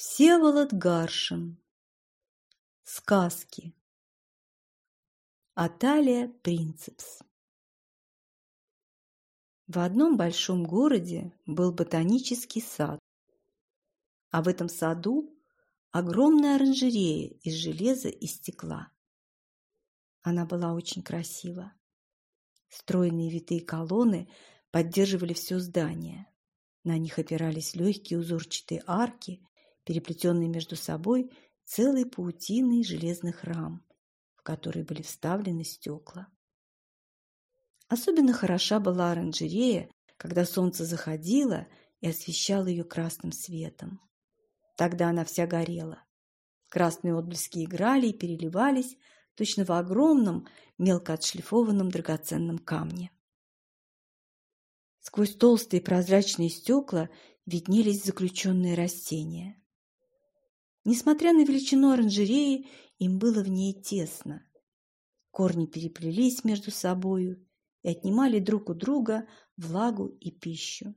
Всеволод Гаршин. Сказки. Аталия Принцепс. В одном большом городе был ботанический сад, а в этом саду огромная оранжерея из железа и стекла. Она была очень красива. Стройные витые колонны поддерживали все здание. На них опирались легкие узорчатые арки переплетенные между собой целой паутиной железных рам, в которые были вставлены стекла. Особенно хороша была оранжерея, когда солнце заходило и освещало ее красным светом. Тогда она вся горела. Красные отблески играли и переливались точно в огромном, мелко отшлифованном драгоценном камне. Сквозь толстые прозрачные стекла виднелись заключенные растения. Несмотря на величину оранжереи, им было в ней тесно. Корни переплелись между собою и отнимали друг у друга влагу и пищу.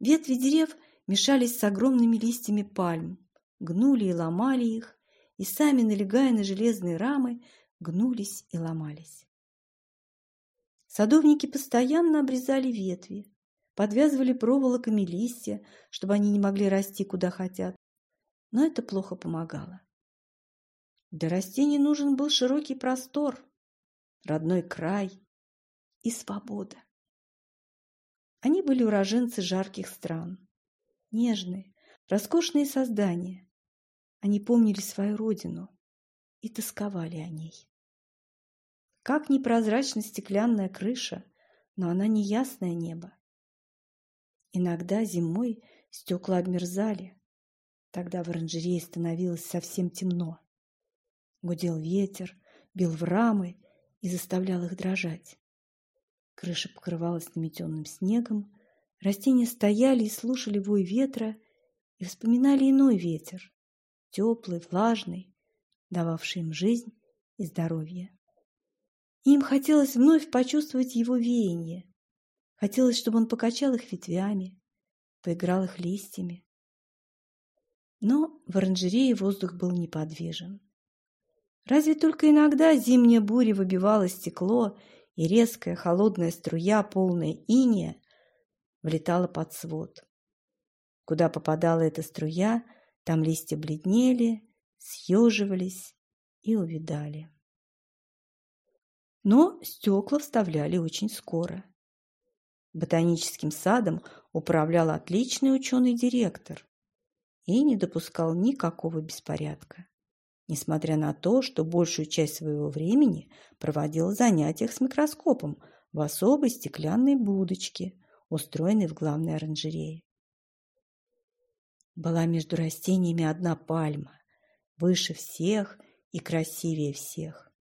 Ветви дерев мешались с огромными листьями пальм, гнули и ломали их, и сами, налегая на железные рамы, гнулись и ломались. Садовники постоянно обрезали ветви, подвязывали проволоками листья, чтобы они не могли расти куда хотят, но это плохо помогало. Для растений нужен был широкий простор, родной край и свобода. Они были уроженцы жарких стран, нежные, роскошные создания. Они помнили свою родину и тосковали о ней. Как непрозрачна стеклянная крыша, но она не ясное небо. Иногда зимой стекла обмерзали, Тогда в оранжерее становилось совсем темно. Гудел ветер, бил в рамы и заставлял их дрожать. Крыша покрывалась наметенным снегом, растения стояли и слушали вой ветра и вспоминали иной ветер, теплый, влажный, дававший им жизнь и здоровье. Им хотелось вновь почувствовать его веяние. Хотелось, чтобы он покачал их ветвями, поиграл их листьями, но в оранжерее воздух был неподвижен. Разве только иногда зимняя буря выбивала стекло, и резкая холодная струя, полная иния, влетала под свод. Куда попадала эта струя, там листья бледнели, съеживались и увидали. Но стекла вставляли очень скоро. Ботаническим садом управлял отличный ученый-директор и не допускал никакого беспорядка, несмотря на то, что большую часть своего времени проводил в занятиях с микроскопом в особой стеклянной будочке, устроенной в главной оранжерее. Была между растениями одна пальма, выше всех и красивее всех.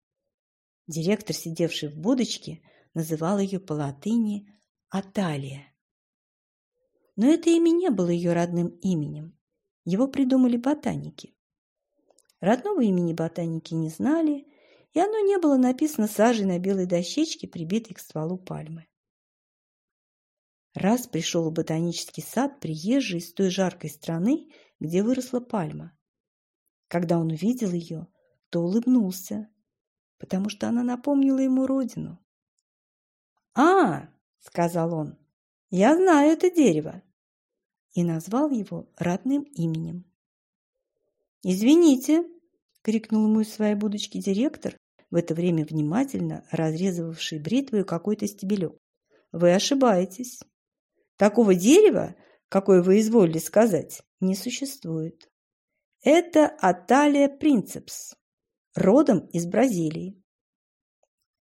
Директор, сидевший в будочке, называл ее по латыни Аталия. Но это имя не было ее родным именем. Его придумали ботаники. Родного имени ботаники не знали, и оно не было написано сажей на белой дощечке, прибитой к стволу пальмы. Раз пришел в ботанический сад приезжий из той жаркой страны, где выросла пальма. Когда он увидел ее, то улыбнулся, потому что она напомнила ему родину. «А, — сказал он, — я знаю это дерево и назвал его родным именем. «Извините!» – крикнул ему из своей будочки директор, в это время внимательно разрезывавший бритвою какой-то стебелек. «Вы ошибаетесь. Такого дерева, какое вы изволили сказать, не существует. Это Аталия принцепс, родом из Бразилии».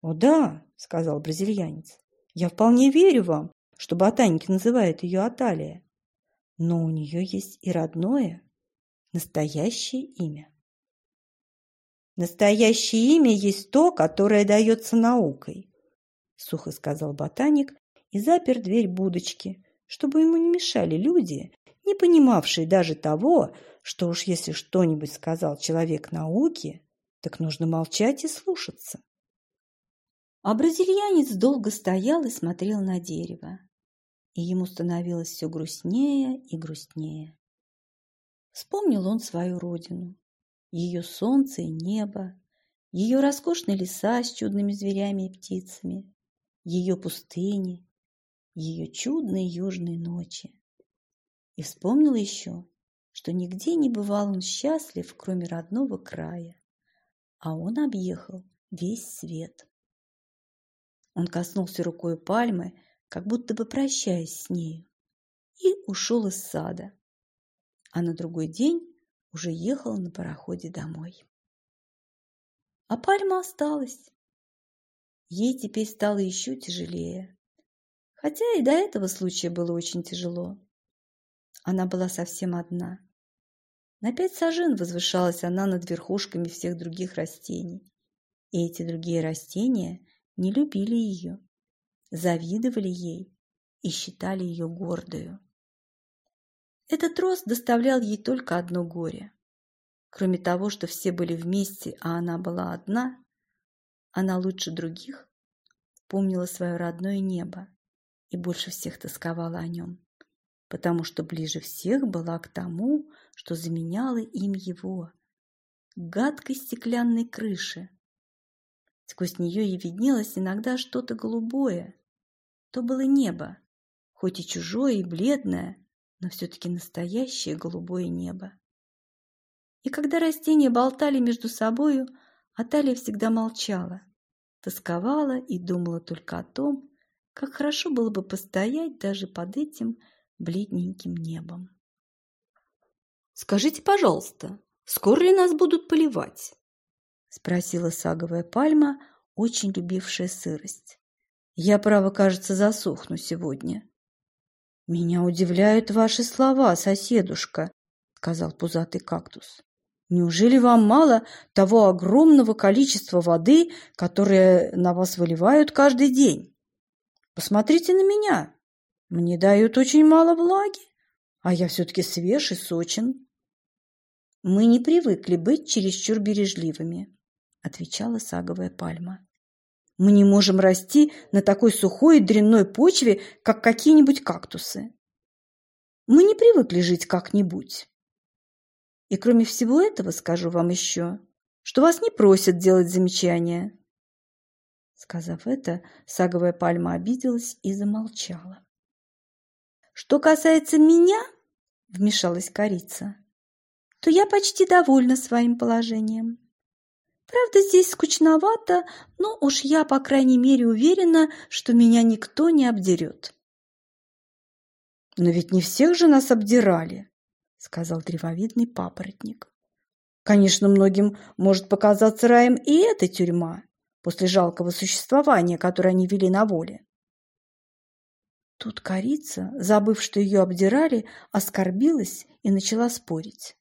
«О да», – сказал бразильянец, – «я вполне верю вам, что ботаники называют ее Аталия но у нее есть и родное, настоящее имя. Настоящее имя есть то, которое дается наукой, сухо сказал ботаник и запер дверь будочки, чтобы ему не мешали люди, не понимавшие даже того, что уж если что-нибудь сказал человек науки, так нужно молчать и слушаться. А бразильянец долго стоял и смотрел на дерево и ему становилось все грустнее и грустнее. Вспомнил он свою родину, ее солнце и небо, ее роскошные леса с чудными зверями и птицами, ее пустыни, ее чудные южные ночи. И вспомнил еще, что нигде не бывал он счастлив, кроме родного края, а он объехал весь свет. Он коснулся рукой пальмы, как будто бы прощаясь с нею, и ушел из сада. А на другой день уже ехал на пароходе домой. А пальма осталась. Ей теперь стало еще тяжелее. Хотя и до этого случая было очень тяжело. Она была совсем одна. На пять сажен возвышалась она над верхушками всех других растений. И эти другие растения не любили ее, завидовали ей и считали ее гордою. Этот рост доставлял ей только одно горе. Кроме того, что все были вместе, а она была одна, она лучше других помнила свое родное небо и больше всех тосковала о нем потому что ближе всех была к тому, что заменяло им его, гадкой стеклянной крыши. Сквозь нее и виднелось иногда что-то голубое. То было небо, хоть и чужое и бледное, но все-таки настоящее голубое небо. И когда растения болтали между собою, Аталия всегда молчала, тосковала и думала только о том, как хорошо было бы постоять даже под этим бледненьким небом. «Скажите, пожалуйста, скоро ли нас будут поливать?» – спросила саговая пальма, очень любившая сырость. «Я, право, кажется, засохну сегодня». «Меня удивляют ваши слова, соседушка», – сказал пузатый кактус. «Неужели вам мало того огромного количества воды, которое на вас выливают каждый день? Посмотрите на меня. Мне дают очень мало влаги, а я все-таки свеж и сочен. Мы не привыкли быть чересчур бережливыми, отвечала саговая пальма. Мы не можем расти на такой сухой и дрянной почве, как какие-нибудь кактусы. Мы не привыкли жить как-нибудь. И кроме всего этого скажу вам еще, что вас не просят делать замечания. Сказав это, саговая пальма обиделась и замолчала. Что касается меня, вмешалась корица, то я почти довольна своим положением. Правда, здесь скучновато, но уж я, по крайней мере, уверена, что меня никто не обдерет. Но ведь не всех же нас обдирали, сказал древовидный папоротник. Конечно, многим может показаться раем и эта тюрьма после жалкого существования, которое они вели на воле. Тут корица, забыв, что ее обдирали, оскорбилась и начала спорить.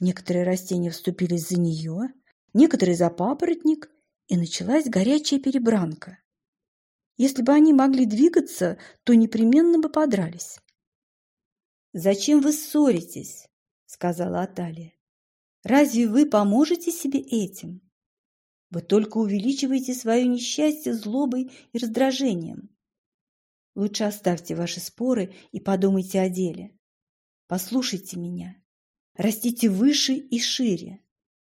Некоторые растения вступились за нее, некоторые за папоротник, и началась горячая перебранка. Если бы они могли двигаться, то непременно бы подрались. «Зачем вы ссоритесь?» – сказала Аталия. «Разве вы поможете себе этим? Вы только увеличиваете свое несчастье злобой и раздражением. Лучше оставьте ваши споры и подумайте о деле. Послушайте меня. Растите выше и шире.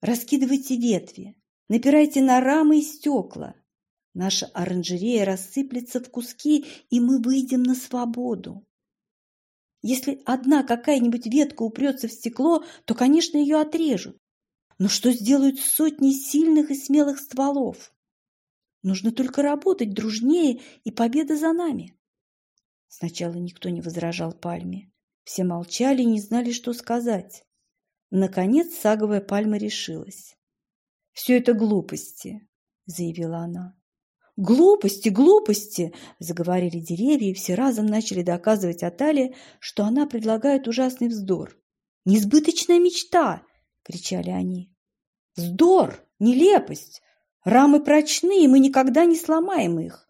Раскидывайте ветви. Напирайте на рамы и стекла. Наша оранжерея рассыплется в куски, и мы выйдем на свободу. Если одна какая-нибудь ветка упрется в стекло, то, конечно, ее отрежут. Но что сделают сотни сильных и смелых стволов? Нужно только работать дружнее, и победа за нами. Сначала никто не возражал пальме. Все молчали и не знали, что сказать. Наконец саговая пальма решилась. «Все это глупости», — заявила она. «Глупости, глупости!» – заговорили деревья, и все разом начали доказывать Атале, что она предлагает ужасный вздор. «Несбыточная мечта!» – кричали они. «Вздор! Нелепость! Рамы прочные, мы никогда не сломаем их!»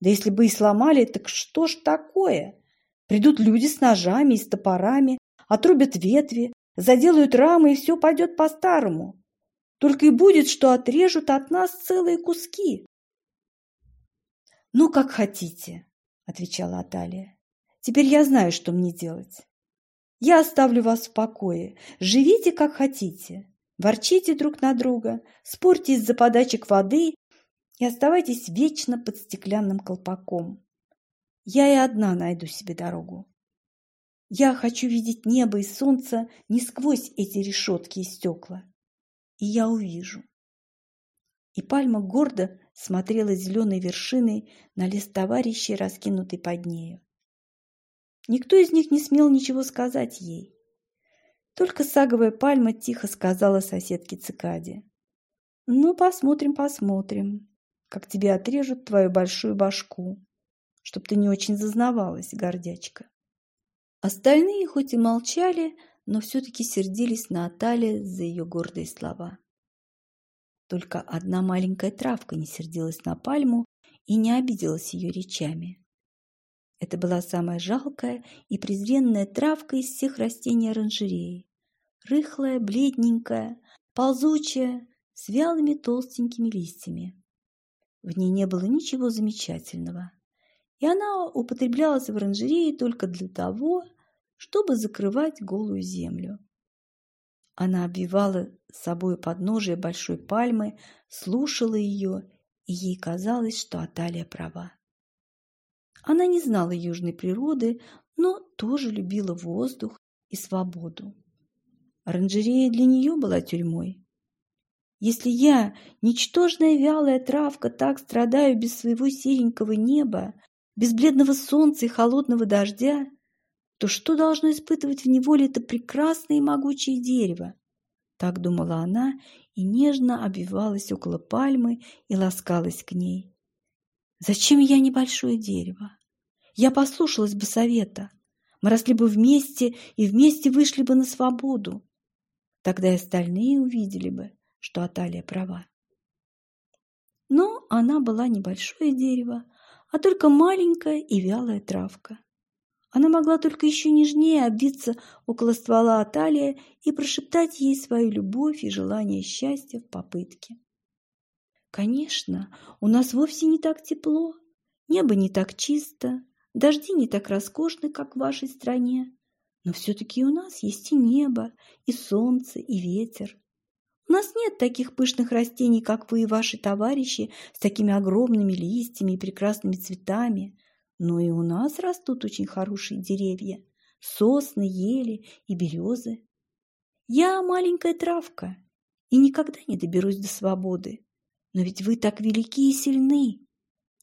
Да если бы и сломали, так что ж такое? Придут люди с ножами и с топорами, отрубят ветви, заделают рамы, и все пойдет по-старому. Только и будет, что отрежут от нас целые куски. «Ну, как хотите», — отвечала Аталия. «Теперь я знаю, что мне делать. Я оставлю вас в покое. Живите, как хотите. Ворчите друг на друга, спорьте из-за подачек воды и оставайтесь вечно под стеклянным колпаком. Я и одна найду себе дорогу. Я хочу видеть небо и солнце не сквозь эти решетки и стекла. И я увижу. И пальма гордо смотрела зеленой вершиной на лес товарищей, раскинутый под нею. Никто из них не смел ничего сказать ей. Только саговая пальма тихо сказала соседке цикаде. «Ну, посмотрим, посмотрим, как тебе отрежут твою большую башку, чтоб ты не очень зазнавалась, гордячка». Остальные хоть и молчали, но все-таки сердились на Атале за ее гордые слова. Только одна маленькая травка не сердилась на пальму и не обиделась ее речами. Это была самая жалкая и презренная травка из всех растений оранжереи. Рыхлая, бледненькая, ползучая, с вялыми толстенькими листьями. В ней не было ничего замечательного, и она употреблялась в оранжерее только для того, чтобы закрывать голую землю. Она обвивала с собой подножие большой пальмы, слушала ее, и ей казалось, что Аталия права. Она не знала южной природы, но тоже любила воздух и свободу. Оранжерея для нее была тюрьмой. Если я, ничтожная вялая травка, так страдаю без своего серенького неба, без бледного солнца и холодного дождя, то что должно испытывать в неволе это прекрасное и могучее дерево? Так думала она и нежно обвивалась около пальмы и ласкалась к ней. Зачем я небольшое дерево? Я послушалась бы совета. Мы росли бы вместе и вместе вышли бы на свободу. Тогда и остальные увидели бы, что Аталия права. Но она была небольшое дерево, а только маленькая и вялая травка. Она могла только еще нежнее обвиться около ствола Аталия и прошептать ей свою любовь и желание счастья в попытке. Конечно, у нас вовсе не так тепло, небо не так чисто, дожди не так роскошны, как в вашей стране, но все-таки у нас есть и небо, и солнце, и ветер. У нас нет таких пышных растений, как вы и ваши товарищи, с такими огромными листьями и прекрасными цветами, но и у нас растут очень хорошие деревья, сосны, ели и березы. Я маленькая травка и никогда не доберусь до свободы. Но ведь вы так велики и сильны.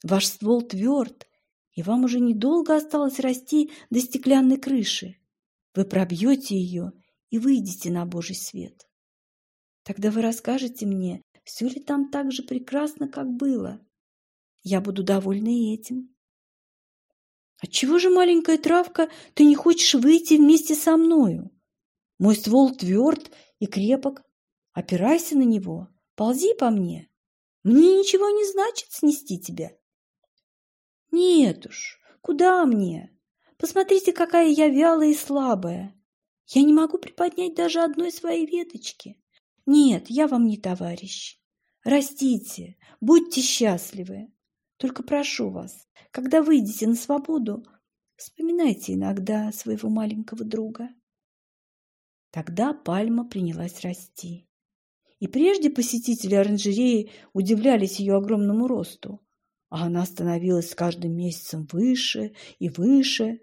Ваш ствол тверд, и вам уже недолго осталось расти до стеклянной крыши. Вы пробьете ее и выйдете на Божий свет. Тогда вы расскажете мне, все ли там так же прекрасно, как было. Я буду довольна и этим. Отчего же, маленькая травка, ты не хочешь выйти вместе со мною? Мой ствол тверд и крепок. Опирайся на него, ползи по мне. Мне ничего не значит снести тебя. Нет уж, куда мне? Посмотрите, какая я вялая и слабая. Я не могу приподнять даже одной своей веточки. Нет, я вам не товарищ. Растите, будьте счастливы. Только прошу вас, когда выйдете на свободу, вспоминайте иногда своего маленького друга. Тогда пальма принялась расти. И прежде посетители оранжереи удивлялись ее огромному росту, а она становилась с каждым месяцем выше и выше.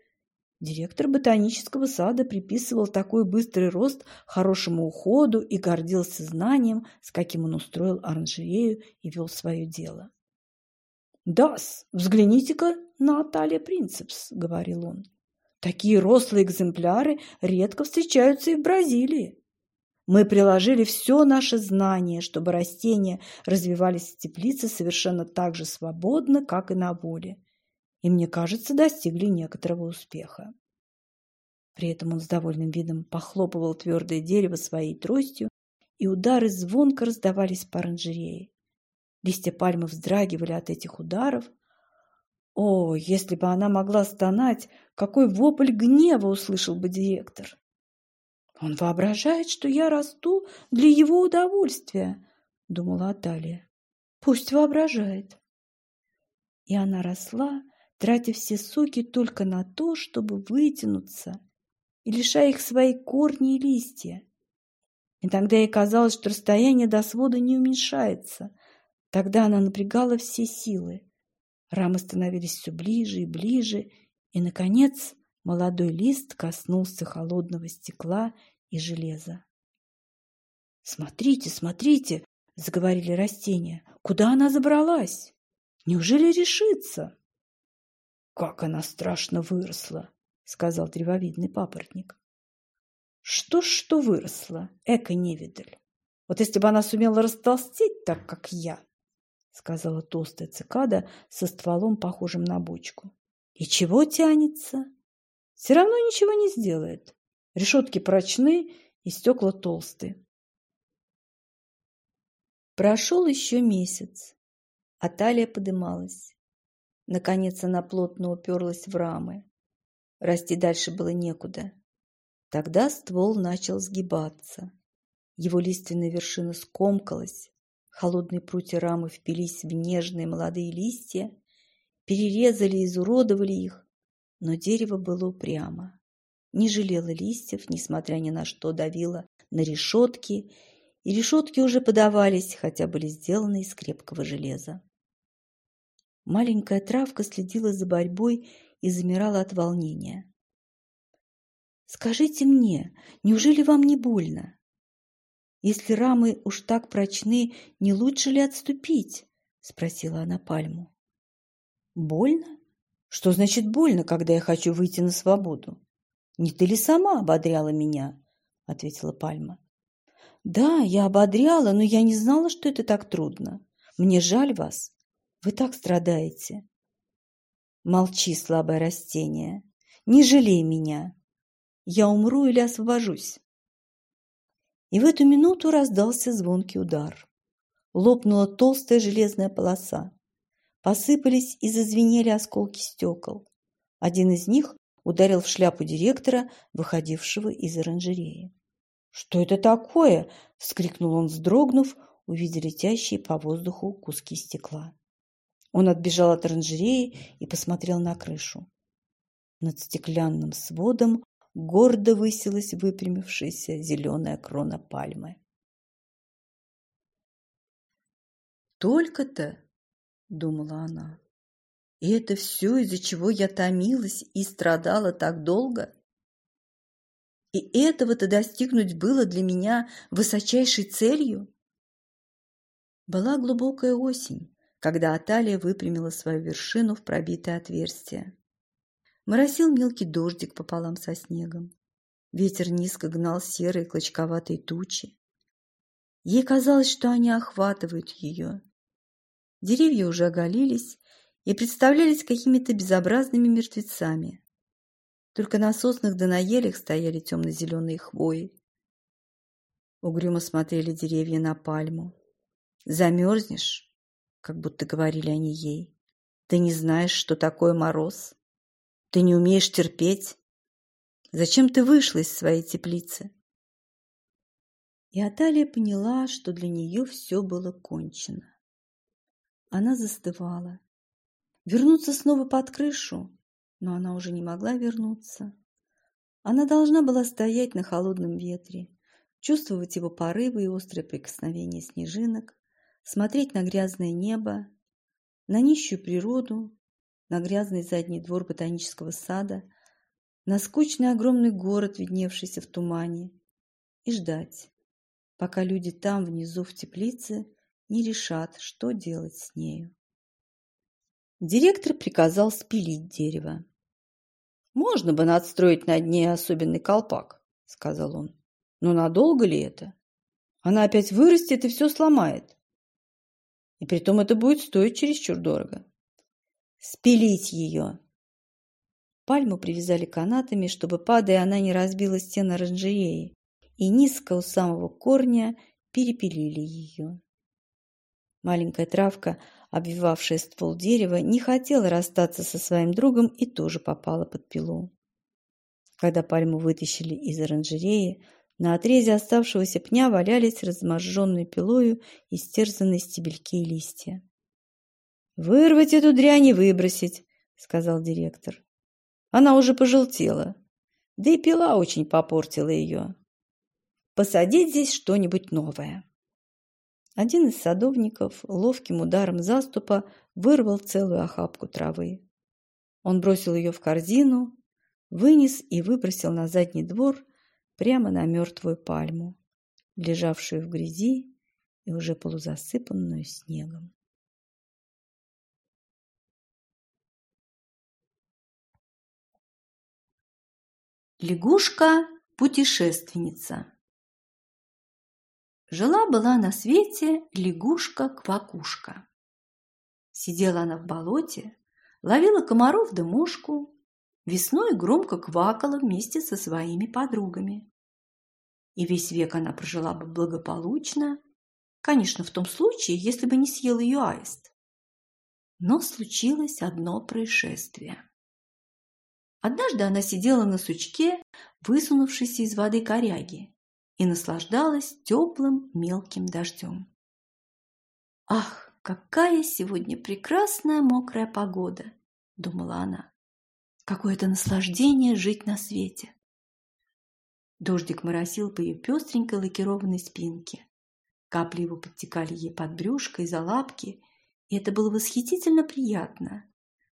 Директор ботанического сада приписывал такой быстрый рост хорошему уходу и гордился знанием, с каким он устроил оранжерею и вел свое дело. «Да-с, взгляните-ка на Аталия Принцепс», — говорил он. «Такие рослые экземпляры редко встречаются и в Бразилии. Мы приложили все наше знание, чтобы растения развивались в теплице совершенно так же свободно, как и на воле. И, мне кажется, достигли некоторого успеха. При этом он с довольным видом похлопывал твердое дерево своей тростью, и удары звонко раздавались по оранжерее. Листья пальмы вздрагивали от этих ударов. О, если бы она могла стонать, какой вопль гнева услышал бы директор! Он воображает, что я расту для его удовольствия, думала Аталия. Пусть воображает. И она росла, тратя все соки только на то, чтобы вытянуться и лишая их своей корни и листья. Иногда ей казалось, что расстояние до свода не уменьшается. Тогда она напрягала все силы. Рамы становились все ближе и ближе, и, наконец, молодой лист коснулся холодного стекла и железа. «Смотрите, смотрите!» — заговорили растения. «Куда она забралась? Неужели решится?» «Как она страшно выросла!» — сказал древовидный папоротник. «Что ж, что выросла, эко-невидаль! Вот если бы она сумела растолстеть так, как я!» — сказала толстая цикада со стволом, похожим на бочку. «И чего тянется? Все равно ничего не сделает. Решетки прочны и стекла толстые. Прошел еще месяц, а талия подымалась. Наконец она плотно уперлась в рамы. Расти дальше было некуда. Тогда ствол начал сгибаться. Его лиственная вершина скомкалась, холодные прутья рамы впились в нежные молодые листья, перерезали и изуродовали их, но дерево было упрямо. Не жалело листьев, несмотря ни на что давило на решетки и решетки уже подавались, хотя были сделаны из крепкого железа. Маленькая травка следила за борьбой и замирала от волнения. «Скажите мне, неужели вам не больно? Если рамы уж так прочны, не лучше ли отступить?» – спросила она пальму. «Больно? Что значит больно, когда я хочу выйти на свободу? Не ты ли сама ободряла меня?» – ответила пальма. Да, я ободряла, но я не знала, что это так трудно. Мне жаль вас. Вы так страдаете. Молчи, слабое растение. Не жалей меня. Я умру или освобожусь. И в эту минуту раздался звонкий удар. Лопнула толстая железная полоса. Посыпались и зазвенели осколки стекол. Один из них ударил в шляпу директора, выходившего из оранжереи. «Что это такое?» – вскрикнул он, вздрогнув, увидя летящие по воздуху куски стекла. Он отбежал от оранжереи и посмотрел на крышу. Над стеклянным сводом гордо высилась выпрямившаяся зеленая крона пальмы. «Только-то», — думала она, — «и это все, из-за чего я томилась и страдала так долго?» И этого-то достигнуть было для меня высочайшей целью. Была глубокая осень, когда Аталия выпрямила свою вершину в пробитое отверстие. Моросил мелкий дождик пополам со снегом. Ветер низко гнал серые клочковатые тучи. Ей казалось, что они охватывают ее. Деревья уже оголились и представлялись какими-то безобразными мертвецами. Только на соснах да на елях стояли темно-зеленые хвои. Угрюмо смотрели деревья на пальму. «Замерзнешь?» — как будто говорили они ей. «Ты не знаешь, что такое мороз? Ты не умеешь терпеть? Зачем ты вышла из своей теплицы?» И Аталия поняла, что для нее все было кончено. Она застывала. Вернуться снова под крышу но она уже не могла вернуться. Она должна была стоять на холодном ветре, чувствовать его порывы и острые прикосновения снежинок, смотреть на грязное небо, на нищую природу, на грязный задний двор ботанического сада, на скучный огромный город, видневшийся в тумане, и ждать, пока люди там, внизу в теплице, не решат, что делать с нею. Директор приказал спилить дерево. «Можно бы надстроить над ней особенный колпак», — сказал он. «Но надолго ли это? Она опять вырастет и все сломает. И притом это будет стоить чересчур дорого. Спилить ее!» Пальму привязали канатами, чтобы, падая, она не разбила стены оранжереи, и низко у самого корня перепилили ее. Маленькая травка обвивавшая ствол дерева, не хотела расстаться со своим другом и тоже попала под пилу. Когда пальму вытащили из оранжереи, на отрезе оставшегося пня валялись разможженной пилою истерзанные стебельки и листья. «Вырвать эту дрянь и выбросить», — сказал директор. «Она уже пожелтела. Да и пила очень попортила ее. Посадить здесь что-нибудь новое. Один из садовников ловким ударом заступа вырвал целую охапку травы. Он бросил ее в корзину, вынес и выбросил на задний двор прямо на мертвую пальму, лежавшую в грязи и уже полузасыпанную снегом. Лягушка-путешественница Жила-была на свете лягушка-квакушка. Сидела она в болоте, ловила комаров да мушку, весной громко квакала вместе со своими подругами. И весь век она прожила бы благополучно, конечно, в том случае, если бы не съел ее аист. Но случилось одно происшествие. Однажды она сидела на сучке, высунувшейся из воды коряги, и наслаждалась теплым мелким дождем. «Ах, какая сегодня прекрасная мокрая погода!» – думала она. «Какое-то наслаждение жить на свете!» Дождик моросил по ее пестренькой лакированной спинке. Капли его подтекали ей под брюшко и за лапки, и это было восхитительно приятно.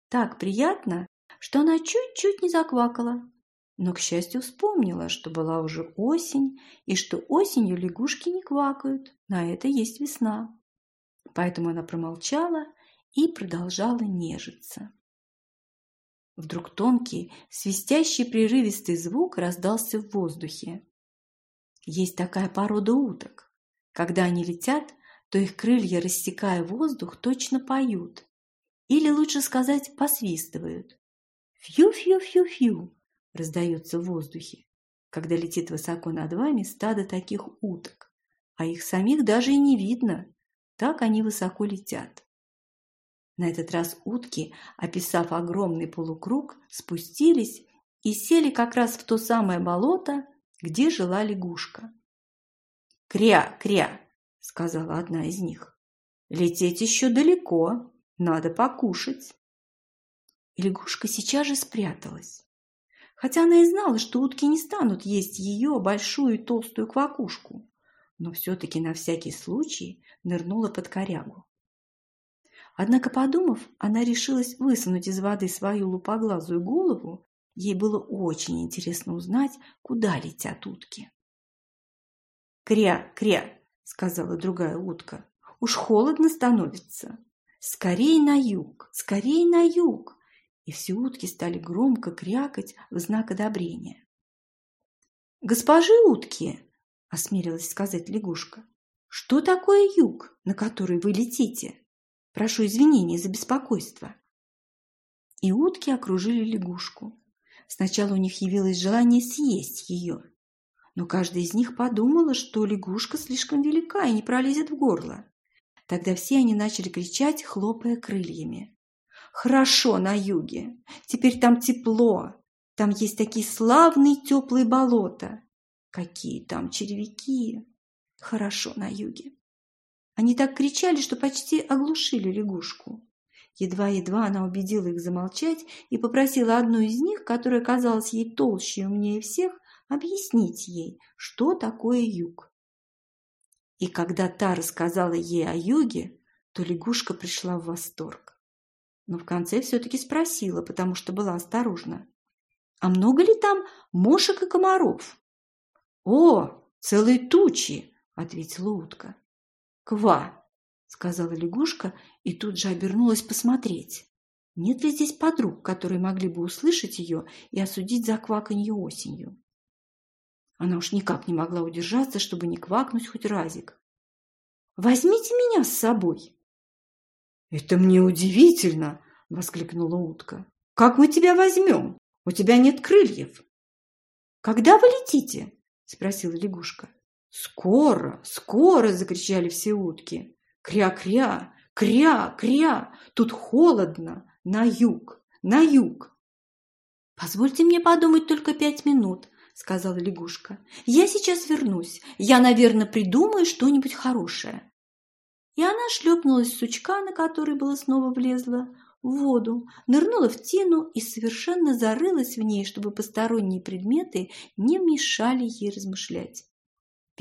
Так приятно, что она чуть-чуть не заквакала, но, к счастью, вспомнила, что была уже осень, и что осенью лягушки не квакают, на это есть весна. Поэтому она промолчала и продолжала нежиться. Вдруг тонкий, свистящий прерывистый звук раздался в воздухе. Есть такая порода уток. Когда они летят, то их крылья, рассекая воздух, точно поют. Или, лучше сказать, посвистывают. Фью-фью-фью-фью раздается в воздухе, когда летит высоко над вами стадо таких уток, а их самих даже и не видно, так они высоко летят. На этот раз утки, описав огромный полукруг, спустились и сели как раз в то самое болото, где жила лягушка. «Кря, кря!» – сказала одна из них. «Лететь еще далеко, надо покушать». И лягушка сейчас же спряталась хотя она и знала, что утки не станут есть ее большую толстую квакушку, но все-таки на всякий случай нырнула под корягу. Однако, подумав, она решилась высунуть из воды свою лупоглазую голову. Ей было очень интересно узнать, куда летят утки. «Кря, кря!» — сказала другая утка. «Уж холодно становится. Скорей на юг, скорей на юг! и все утки стали громко крякать в знак одобрения. «Госпожи утки!» – осмелилась сказать лягушка. «Что такое юг, на который вы летите? Прошу извинения за беспокойство». И утки окружили лягушку. Сначала у них явилось желание съесть ее, но каждая из них подумала, что лягушка слишком велика и не пролезет в горло. Тогда все они начали кричать, хлопая крыльями. Хорошо на юге. Теперь там тепло. Там есть такие славные теплые болота. Какие там червяки. Хорошо на юге. Они так кричали, что почти оглушили лягушку. Едва-едва она убедила их замолчать и попросила одну из них, которая казалась ей толще и умнее всех, объяснить ей, что такое юг. И когда та рассказала ей о юге, то лягушка пришла в восторг но в конце все-таки спросила, потому что была осторожна. «А много ли там мошек и комаров?» «О, целые тучи!» – ответила утка. «Ква!» – сказала лягушка и тут же обернулась посмотреть. Нет ли здесь подруг, которые могли бы услышать ее и осудить за кваканье осенью? Она уж никак не могла удержаться, чтобы не квакнуть хоть разик. «Возьмите меня с собой!» «Это мне удивительно!» – воскликнула утка. «Как мы тебя возьмем? У тебя нет крыльев!» «Когда вы летите?» – спросила лягушка. «Скоро, скоро!» – закричали все утки. «Кря-кря! Кря-кря! Тут холодно! На юг! На юг!» «Позвольте мне подумать только пять минут», – сказала лягушка. «Я сейчас вернусь. Я, наверное, придумаю что-нибудь хорошее». И она шлепнулась с сучка, на который было снова влезла, в воду, нырнула в тину и совершенно зарылась в ней, чтобы посторонние предметы не мешали ей размышлять.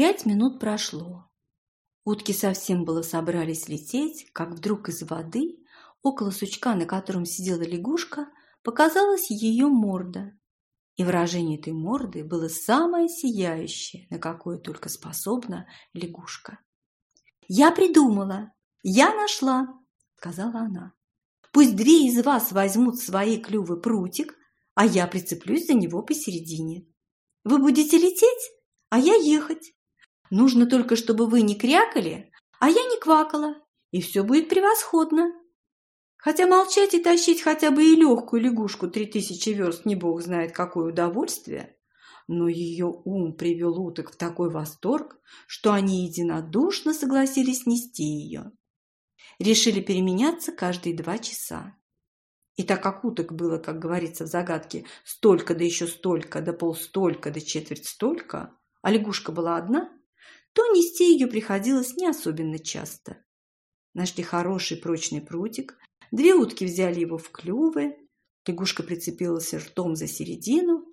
Пять минут прошло. Утки совсем было собрались лететь, как вдруг из воды, около сучка, на котором сидела лягушка, показалась ее морда. И выражение этой морды было самое сияющее, на какое только способна лягушка. «Я придумала! Я нашла!» – сказала она. «Пусть две из вас возьмут свои клювы прутик, а я прицеплюсь за него посередине. Вы будете лететь, а я ехать. Нужно только, чтобы вы не крякали, а я не квакала, и все будет превосходно. Хотя молчать и тащить хотя бы и легкую лягушку три тысячи верст не бог знает какое удовольствие, но ее ум привел уток в такой восторг, что они единодушно согласились нести ее. Решили переменяться каждые два часа. И так как уток было, как говорится в загадке, столько да еще столько, да полстолько, да четверть столько, а лягушка была одна – то нести ее приходилось не особенно часто. Нашли хороший прочный прутик, две утки взяли его в клювы, лягушка прицепилась ртом за середину,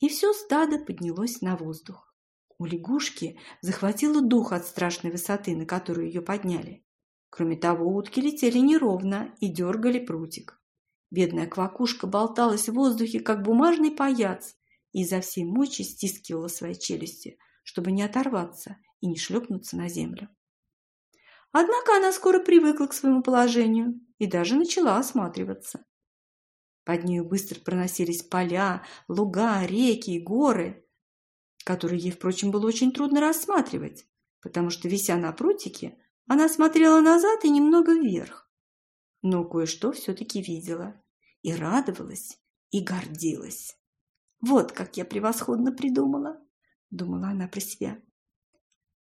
и все стадо поднялось на воздух. У лягушки захватило дух от страшной высоты, на которую ее подняли. Кроме того, утки летели неровно и дергали прутик. Бедная квакушка болталась в воздухе, как бумажный паяц, и изо всей мочи стискивала свои челюсти, чтобы не оторваться и не шлепнуться на землю. Однако она скоро привыкла к своему положению и даже начала осматриваться. Под нею быстро проносились поля, луга, реки и горы, которые ей, впрочем, было очень трудно рассматривать, потому что, вися на прутике, она смотрела назад и немного вверх. Но кое-что все-таки видела и радовалась, и гордилась. «Вот как я превосходно придумала!» – думала она про себя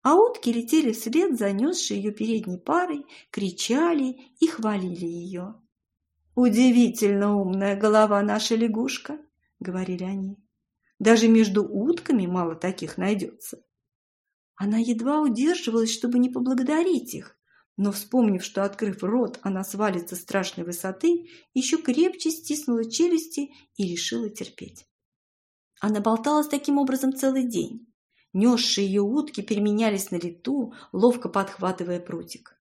а утки летели вслед, занесшие ее передней парой, кричали и хвалили ее. «Удивительно умная голова наша лягушка», — говорили они. «Даже между утками мало таких найдется». Она едва удерживалась, чтобы не поблагодарить их, но, вспомнив, что, открыв рот, она свалится с страшной высоты, еще крепче стиснула челюсти и решила терпеть. Она болталась таким образом целый день. Несшие ее утки переменялись на лету, ловко подхватывая прутик.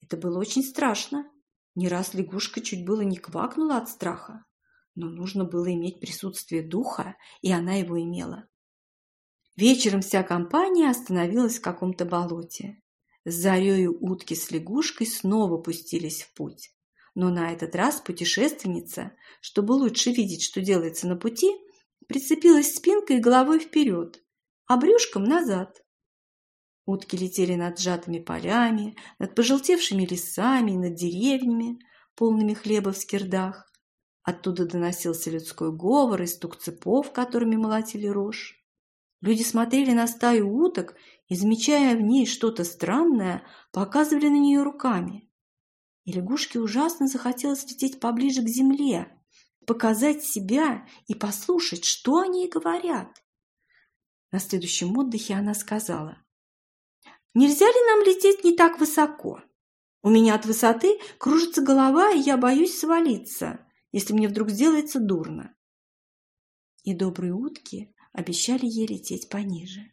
Это было очень страшно. Не раз лягушка чуть было не квакнула от страха. Но нужно было иметь присутствие духа, и она его имела. Вечером вся компания остановилась в каком-то болоте. С зарею утки с лягушкой снова пустились в путь. Но на этот раз путешественница, чтобы лучше видеть, что делается на пути, прицепилась спинкой и головой вперед, а брюшком назад. Утки летели над сжатыми полями, над пожелтевшими лесами над деревнями, полными хлеба в скирдах. Оттуда доносился людской говор и стук цепов, которыми молотили рожь. Люди смотрели на стаю уток и, замечая в ней что-то странное, показывали на нее руками. И лягушке ужасно захотелось лететь поближе к земле, показать себя и послушать, что они говорят. На следующем отдыхе она сказала, «Нельзя ли нам лететь не так высоко? У меня от высоты кружится голова, и я боюсь свалиться, если мне вдруг сделается дурно». И добрые утки обещали ей лететь пониже.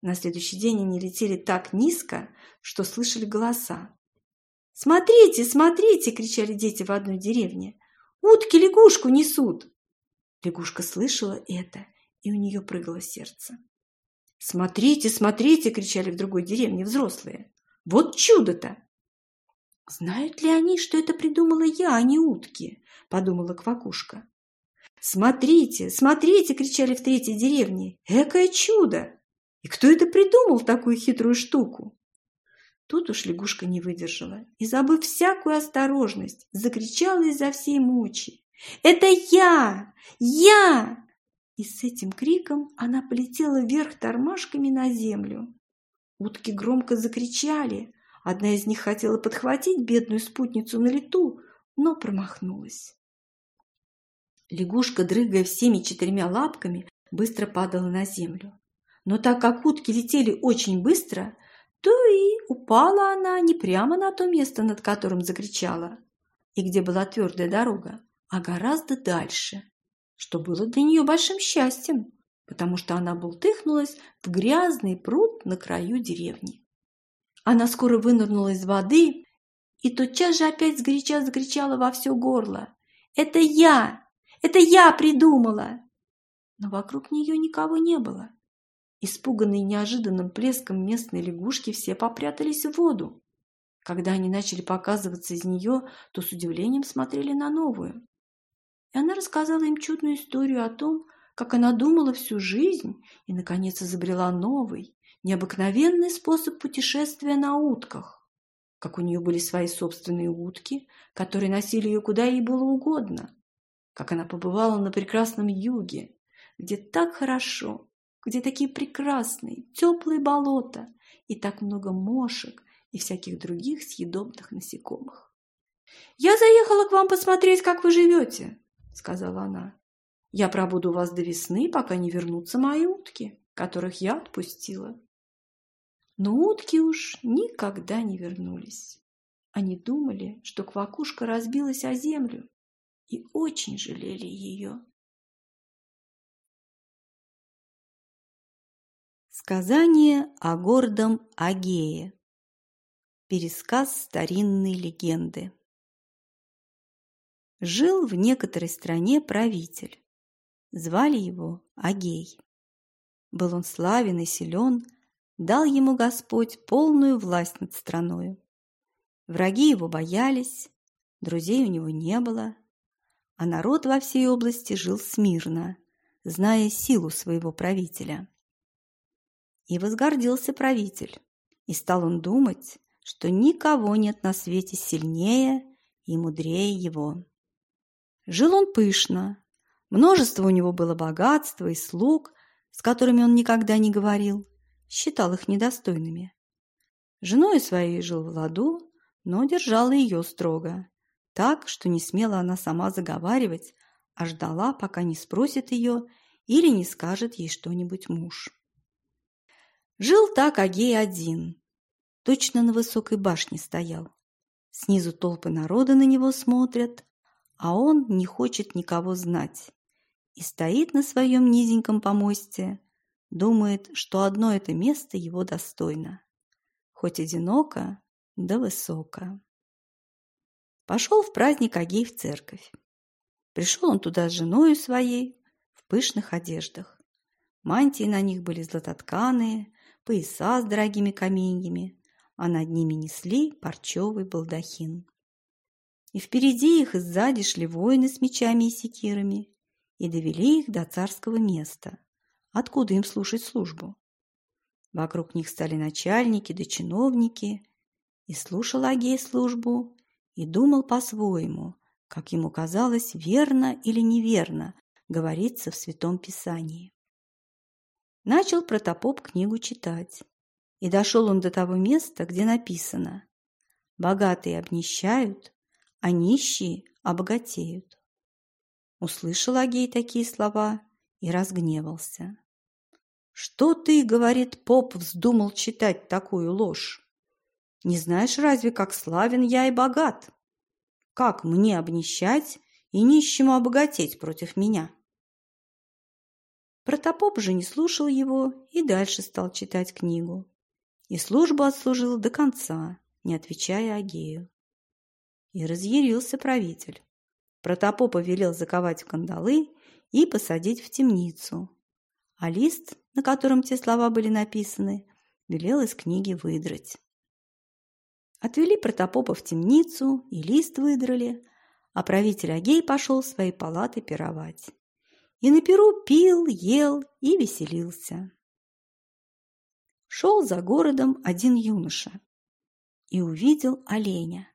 На следующий день они летели так низко, что слышали голоса. «Смотрите, смотрите!» – кричали дети в одной деревне. «Утки лягушку несут!» Лягушка слышала это и у нее прыгало сердце. «Смотрите, смотрите!» – кричали в другой деревне взрослые. «Вот чудо-то!» «Знают ли они, что это придумала я, а не утки?» – подумала Квакушка. «Смотрите, смотрите!» – кричали в третьей деревне. «Экое чудо! И кто это придумал, такую хитрую штуку?» Тут уж лягушка не выдержала и, забыв всякую осторожность, закричала изо всей мочи. «Это я! Я!» И с этим криком она полетела вверх тормашками на землю. Утки громко закричали. Одна из них хотела подхватить бедную спутницу на лету, но промахнулась. Лягушка, дрыгая всеми четырьмя лапками, быстро падала на землю. Но так как утки летели очень быстро, то и упала она не прямо на то место, над которым закричала. и где была твердая дорога, а гораздо дальше, что было для нее большим счастьем, потому что она бултыхнулась в грязный пруд на краю деревни. Она скоро вынырнула из воды и тотчас же опять сгоряча закричала во все горло. «Это я! Это я придумала!» Но вокруг нее никого не было. Испуганные неожиданным плеском местные лягушки все попрятались в воду. Когда они начали показываться из нее, то с удивлением смотрели на новую. Она рассказала им чудную историю о том, как она думала всю жизнь и, наконец, изобрела новый, необыкновенный способ путешествия на утках. Как у нее были свои собственные утки, которые носили ее куда ей было угодно. Как она побывала на прекрасном юге, где так хорошо, где такие прекрасные, теплые болота и так много мошек и всяких других съедобных насекомых. «Я заехала к вам посмотреть, как вы живете», — сказала она. «Я пробуду вас до весны, пока не вернутся мои утки, которых я отпустила». Но утки уж никогда не вернулись. Они думали, что квакушка разбилась о землю и очень жалели ее. Сказание о гордом Агее. Пересказ старинной легенды. Жил в некоторой стране правитель. Звали его Агей. Был он славен и силен, дал ему Господь полную власть над страною. Враги его боялись, друзей у него не было, а народ во всей области жил смирно, зная силу своего правителя. И возгордился правитель, и стал он думать, что никого нет на свете сильнее и мудрее его. Жил он пышно, множество у него было богатства и слуг, с которыми он никогда не говорил, считал их недостойными. Женой своей жил в ладу, но держала ее строго, так, что не смела она сама заговаривать, а ждала, пока не спросит ее или не скажет ей что-нибудь муж. Жил так Агей один. Точно на высокой башне стоял. Снизу толпы народа на него смотрят, а он не хочет никого знать. И стоит на своем низеньком помосте, думает, что одно это место его достойно. Хоть одиноко, да высоко. Пошел в праздник Агей в церковь. Пришел он туда с женою своей в пышных одеждах. Мантии на них были златотканые, пояса с дорогими каменьями, а над ними несли парчевый балдахин. И впереди их и сзади шли воины с мечами и секирами и довели их до царского места, откуда им слушать службу. Вокруг них стали начальники да чиновники, и слушал Агей службу, и думал по-своему, как ему казалось, верно или неверно говорится в Святом Писании. Начал протопоп книгу читать. И дошел он до того места, где написано «Богатые обнищают, а нищие обогатеют». Услышал Агей такие слова и разгневался. «Что ты, — говорит поп, — вздумал читать такую ложь? Не знаешь разве, как славен я и богат? Как мне обнищать и нищему обогатеть против меня?» Протопоп же не слушал его и дальше стал читать книгу. И службу отслужил до конца, не отвечая Агею. И разъярился правитель. Протопопа велел заковать в кандалы и посадить в темницу. А лист, на котором те слова были написаны, велел из книги выдрать. Отвели протопопа в темницу и лист выдрали, а правитель Агей пошел в свои палаты пировать и на перу пил, ел и веселился. Шел за городом один юноша и увидел оленя,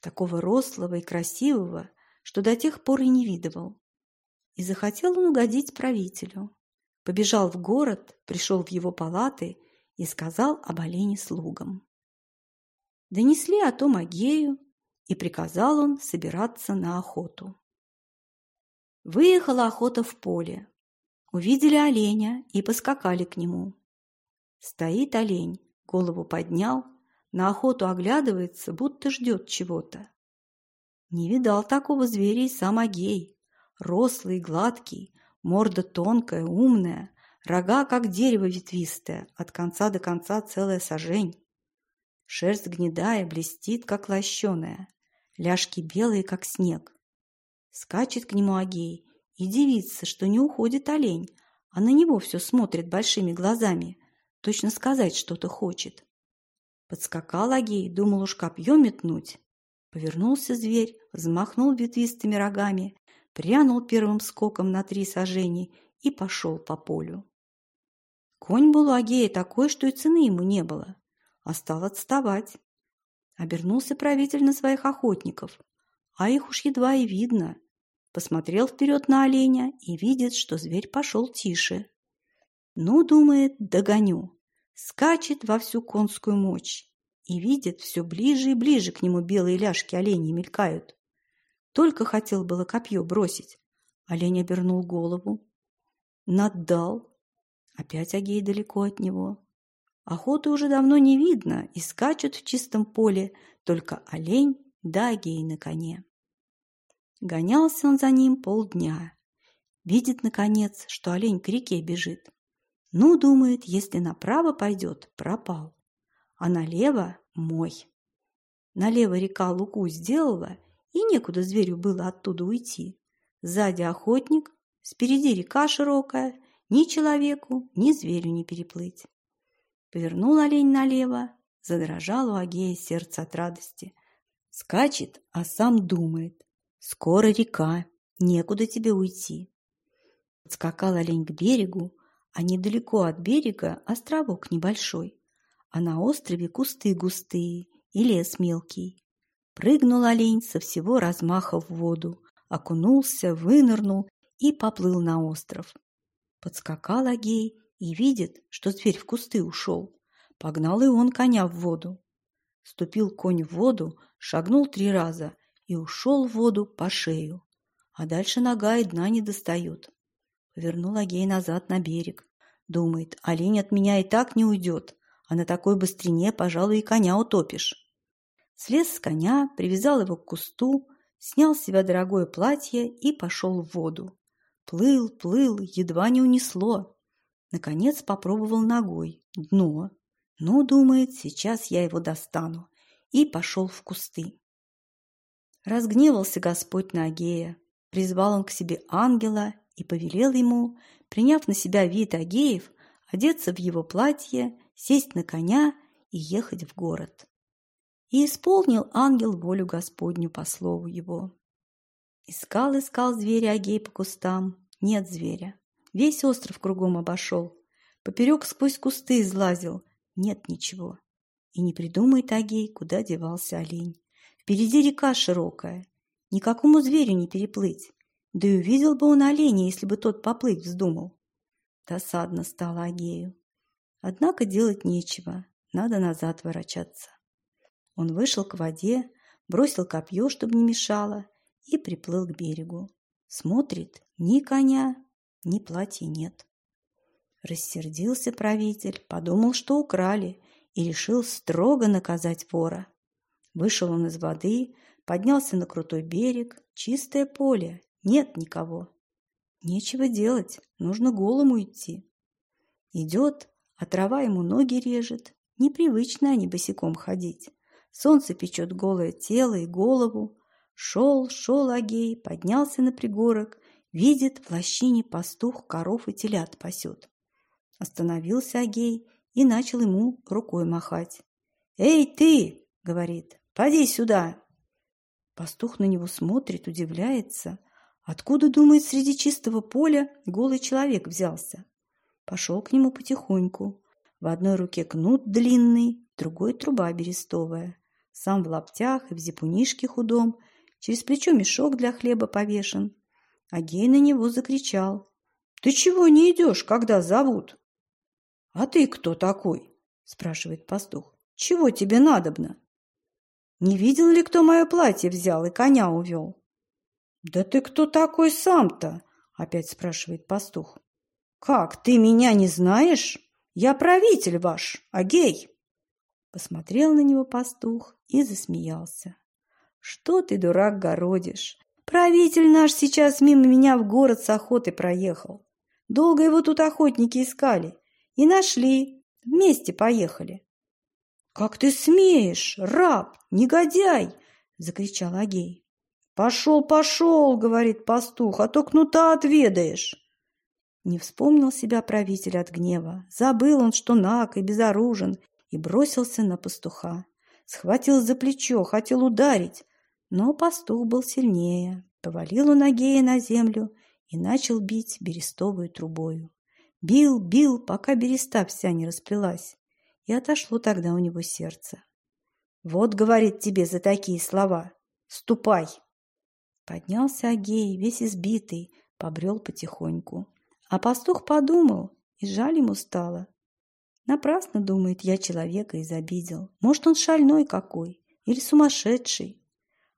такого рослого и красивого, что до тех пор и не видывал. И захотел он угодить правителю. Побежал в город, пришел в его палаты и сказал об олене слугам. Донесли о том Агею, и приказал он собираться на охоту. Выехала охота в поле. Увидели оленя и поскакали к нему. Стоит олень, голову поднял, на охоту оглядывается, будто ждет чего-то. Не видал такого зверя и сам Агей. Рослый, гладкий, морда тонкая, умная, рога, как дерево ветвистое, от конца до конца целая сажень. Шерсть гнедая, блестит, как лощеная, ляжки белые, как снег. Скачет к нему Агей и дивится, что не уходит олень, а на него все смотрит большими глазами, точно сказать что-то хочет. Подскакал Агей, думал уж копье метнуть. Повернулся зверь, взмахнул ветвистыми рогами, прянул первым скоком на три сажени и пошел по полю. Конь был у Агея такой, что и цены ему не было а стал отставать. Обернулся правитель на своих охотников, а их уж едва и видно. Посмотрел вперед на оленя и видит, что зверь пошел тише. Ну, думает, догоню. Скачет во всю конскую мощь и видит, все ближе и ближе к нему белые ляжки оленей мелькают. Только хотел было копье бросить. Олень обернул голову. Наддал. Опять Агей далеко от него. Охоты уже давно не видно, и скачут в чистом поле только олень да агей на коне. Гонялся он за ним полдня. Видит, наконец, что олень к реке бежит. Ну, думает, если направо пойдет, пропал. А налево – мой. Налево река луку сделала, и некуда зверю было оттуда уйти. Сзади охотник, спереди река широкая, ни человеку, ни зверю не переплыть. Повернул олень налево, задрожал у Агея сердце от радости. Скачет, а сам думает. Скоро река, некуда тебе уйти. Скакал олень к берегу, а недалеко от берега островок небольшой, а на острове кусты густые и лес мелкий. Прыгнул олень со всего размаха в воду, окунулся, вынырнул и поплыл на остров. Подскакал Агей и видит, что зверь в кусты ушел. Погнал и он коня в воду. Ступил конь в воду, шагнул три раза и ушел в воду по шею. А дальше нога и дна не достает. Повернул Агей назад на берег. Думает, олень от меня и так не уйдет, а на такой быстрине, пожалуй, и коня утопишь. Слез с коня, привязал его к кусту, снял с себя дорогое платье и пошел в воду. Плыл, плыл, едва не унесло. Наконец попробовал ногой. Дно. Ну, думает, сейчас я его достану. И пошел в кусты. Разгневался Господь на Агея. Призвал он к себе ангела и повелел ему, приняв на себя вид Агеев, одеться в его платье, сесть на коня и ехать в город. И исполнил ангел волю Господню по слову его. Искал, искал зверя Агей по кустам, нет зверя. Весь остров кругом обошел. Поперек сквозь кусты излазил. Нет ничего. И не придумает Агей, куда девался олень. Впереди река широкая. Никакому зверю не переплыть. Да и увидел бы он оленя, если бы тот поплыть вздумал. Досадно стало Агею. Однако делать нечего, надо назад ворочаться. Он вышел к воде, бросил копье, чтобы не мешало, и приплыл к берегу. Смотрит, ни коня, ни платья нет. Рассердился правитель, подумал, что украли, и решил строго наказать вора. Вышел он из воды, поднялся на крутой берег, чистое поле, нет никого. Нечего делать, нужно голому идти. Идет, а трава ему ноги режет, непривычно они босиком ходить. Солнце печет голое тело и голову. Шел, шел Агей, поднялся на пригорок Видит, в лощине пастух коров и телят пасет. Остановился Агей и начал ему рукой махать. «Эй, ты!» — говорит. «Поди сюда!» Пастух на него смотрит, удивляется. Откуда, думает, среди чистого поля голый человек взялся? Пошел к нему потихоньку. В одной руке кнут длинный, в другой труба берестовая. Сам в лаптях и в зипунишке худом. Через плечо мешок для хлеба повешен. Агей на него закричал. «Ты чего не идешь, когда зовут?» «А ты кто такой?» – спрашивает пастух. «Чего тебе надобно?» «Не видел ли, кто мое платье взял и коня увел?» «Да ты кто такой сам-то?» – опять спрашивает пастух. «Как, ты меня не знаешь? Я правитель ваш, Агей!» Посмотрел на него пастух и засмеялся. Что ты, дурак, городишь? Правитель наш сейчас мимо меня в город с охотой проехал. Долго его тут охотники искали. И нашли. Вместе поехали. «Как ты смеешь, раб, негодяй!» – закричал Агей. «Пошел, пошел!» – говорит пастух, «а то кнута отведаешь!» Не вспомнил себя правитель от гнева. Забыл он, что наг и безоружен, и бросился на пастуха. Схватил за плечо, хотел ударить, но пастух был сильнее. Повалил он Агея на землю и начал бить берестовую трубою. Бил, бил, пока береста вся не расплелась, и отошло тогда у него сердце. «Вот, — говорит тебе за такие слова, — ступай!» Поднялся Агей, весь избитый, побрел потихоньку. А пастух подумал, и жаль ему стало. Напрасно, думает, я человека изобидел. Может, он шальной какой или сумасшедший.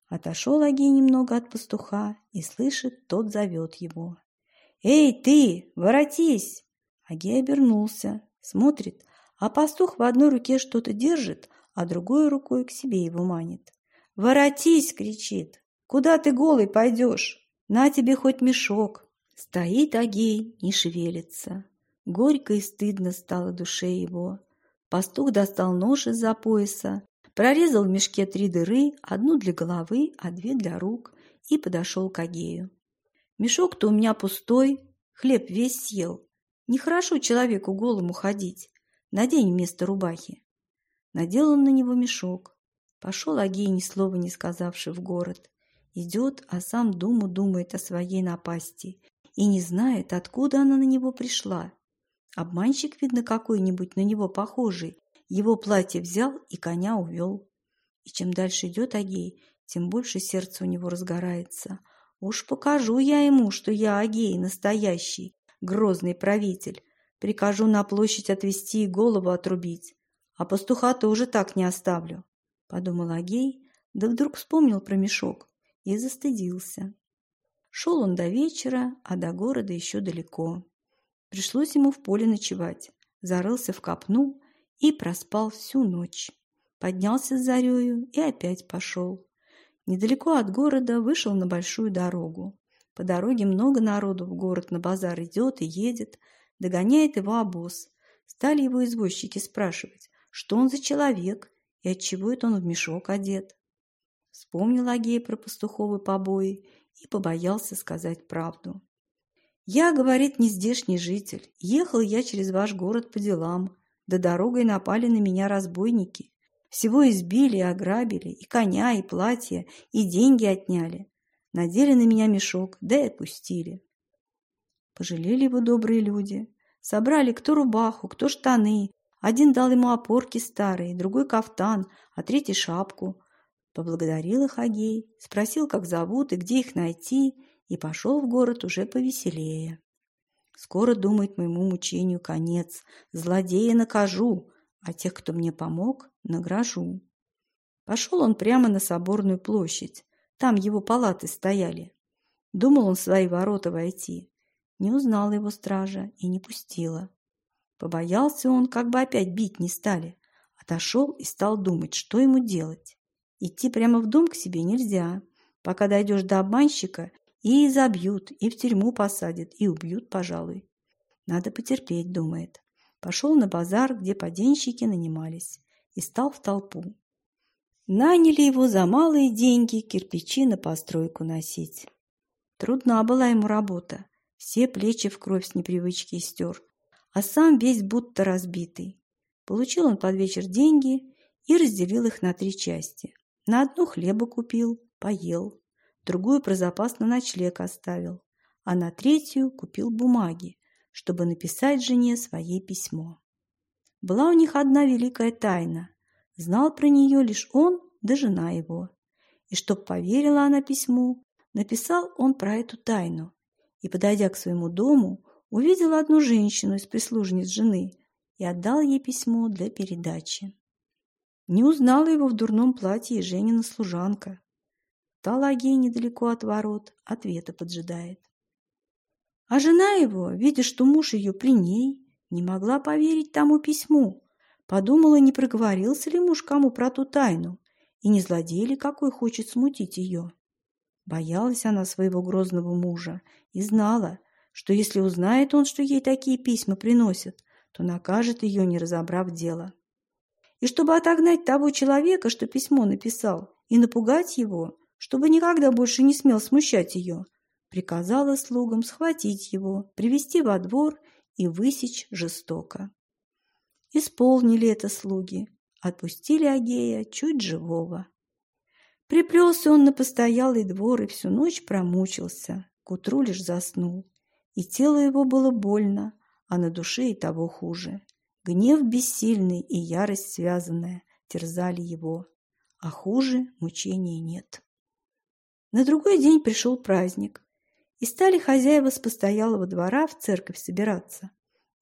Отошел Агей немного от пастуха и слышит, тот зовет его. «Эй, ты, воротись!» Агей обернулся, смотрит, а пастух в одной руке что-то держит, а другой рукой к себе его манит. «Воротись!» — кричит. «Куда ты голый пойдешь? На тебе хоть мешок!» Стоит Агей, не шевелится. Горько и стыдно стало душе его. Пастух достал нож из-за пояса, прорезал в мешке три дыры, одну для головы, а две для рук, и подошел к Агею. «Мешок-то у меня пустой, хлеб весь съел. Нехорошо человеку голому ходить. Надень вместо рубахи». Надел он на него мешок. Пошел Агей, ни слова не сказавший, в город. Идет, а сам думу думает о своей напасти и не знает, откуда она на него пришла. Обманщик, видно, какой-нибудь на него похожий, его платье взял и коня увел. И чем дальше идет Агей, тем больше сердце у него разгорается. Уж покажу я ему, что я Агей настоящий, грозный правитель. Прикажу на площадь отвести и голову отрубить. А пастуха тоже так не оставлю. Подумал Агей, да вдруг вспомнил про мешок и застыдился. Шел он до вечера, а до города еще далеко. Пришлось ему в поле ночевать. Зарылся в копну и проспал всю ночь. Поднялся с зарею и опять пошел. Недалеко от города вышел на большую дорогу. По дороге много народу в город на базар идет и едет. Догоняет его обоз. Стали его извозчики спрашивать, что он за человек и отчего это он в мешок одет. Вспомнил Агей про пастуховы побои и побоялся сказать правду. «Я, — говорит, — не здешний житель. Ехал я через ваш город по делам. Да дорогой напали на меня разбойники. Всего избили и ограбили, и коня, и платье, и деньги отняли. Надели на меня мешок, да и отпустили. Пожалели его добрые люди. Собрали кто рубаху, кто штаны. Один дал ему опорки старые, другой кафтан, а третий шапку. Поблагодарил их Агей, спросил, как зовут и где их найти, и пошел в город уже повеселее. Скоро, думает моему мучению конец, злодея накажу, а тех, кто мне помог, награжу. Пошел он прямо на соборную площадь, там его палаты стояли. Думал он в свои ворота войти. Не узнала его стража и не пустила. Побоялся он, как бы опять бить не стали. Отошел и стал думать, что ему делать. Идти прямо в дом к себе нельзя. Пока дойдешь до обманщика, и забьют, и в тюрьму посадят, и убьют, пожалуй. Надо потерпеть, думает. Пошел на базар, где поденщики нанимались, и стал в толпу. Наняли его за малые деньги кирпичи на постройку носить. Трудна была ему работа. Все плечи в кровь с непривычки стер, а сам весь будто разбитый. Получил он под вечер деньги и разделил их на три части. На одну хлеба купил, поел, другую про запас на ночлег оставил, а на третью купил бумаги, чтобы написать жене своей письмо. Была у них одна великая тайна. Знал про нее лишь он да жена его. И чтоб поверила она письму, написал он про эту тайну. И, подойдя к своему дому, увидел одну женщину из прислужниц жены и отдал ей письмо для передачи. Не узнала его в дурном платье и Женина служанка. Талагей недалеко от ворот, ответа поджидает. А жена его, видя, что муж ее при ней, не могла поверить тому письму. Подумала, не проговорился ли муж кому про ту тайну, И не злодей ли какой хочет смутить ее? Боялась она своего грозного мужа и знала, что если узнает он, что ей такие письма приносят, то накажет ее, не разобрав дело. И чтобы отогнать того человека, что письмо написал, и напугать его, чтобы никогда больше не смел смущать ее, приказала слугам схватить его, привести во двор и высечь жестоко. Исполнили это слуги, отпустили Агея чуть живого. Приплелся он на постоялый двор и всю ночь промучился, к утру лишь заснул. И тело его было больно, а на душе и того хуже. Гнев бессильный и ярость связанная терзали его, а хуже мучения нет. На другой день пришел праздник, и стали хозяева с постоялого двора в церковь собираться.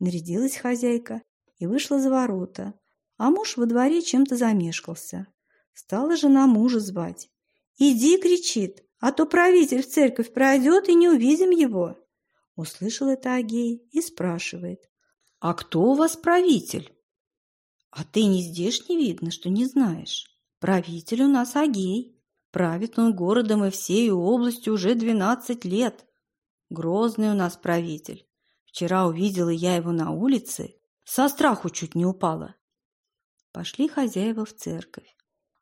Нарядилась хозяйка и вышла за ворота, а муж во дворе чем-то замешкался. Стала жена мужа звать. «Иди!» — кричит, «а то правитель в церковь пройдет, и не увидим его!» Услышал это Агей и спрашивает. «А кто у вас правитель?» «А ты не здешний видно, что не знаешь. Правитель у нас Агей. Правит он городом и всей областью уже двенадцать лет. Грозный у нас правитель. Вчера увидела я его на улице, со страху чуть не упала. Пошли хозяева в церковь.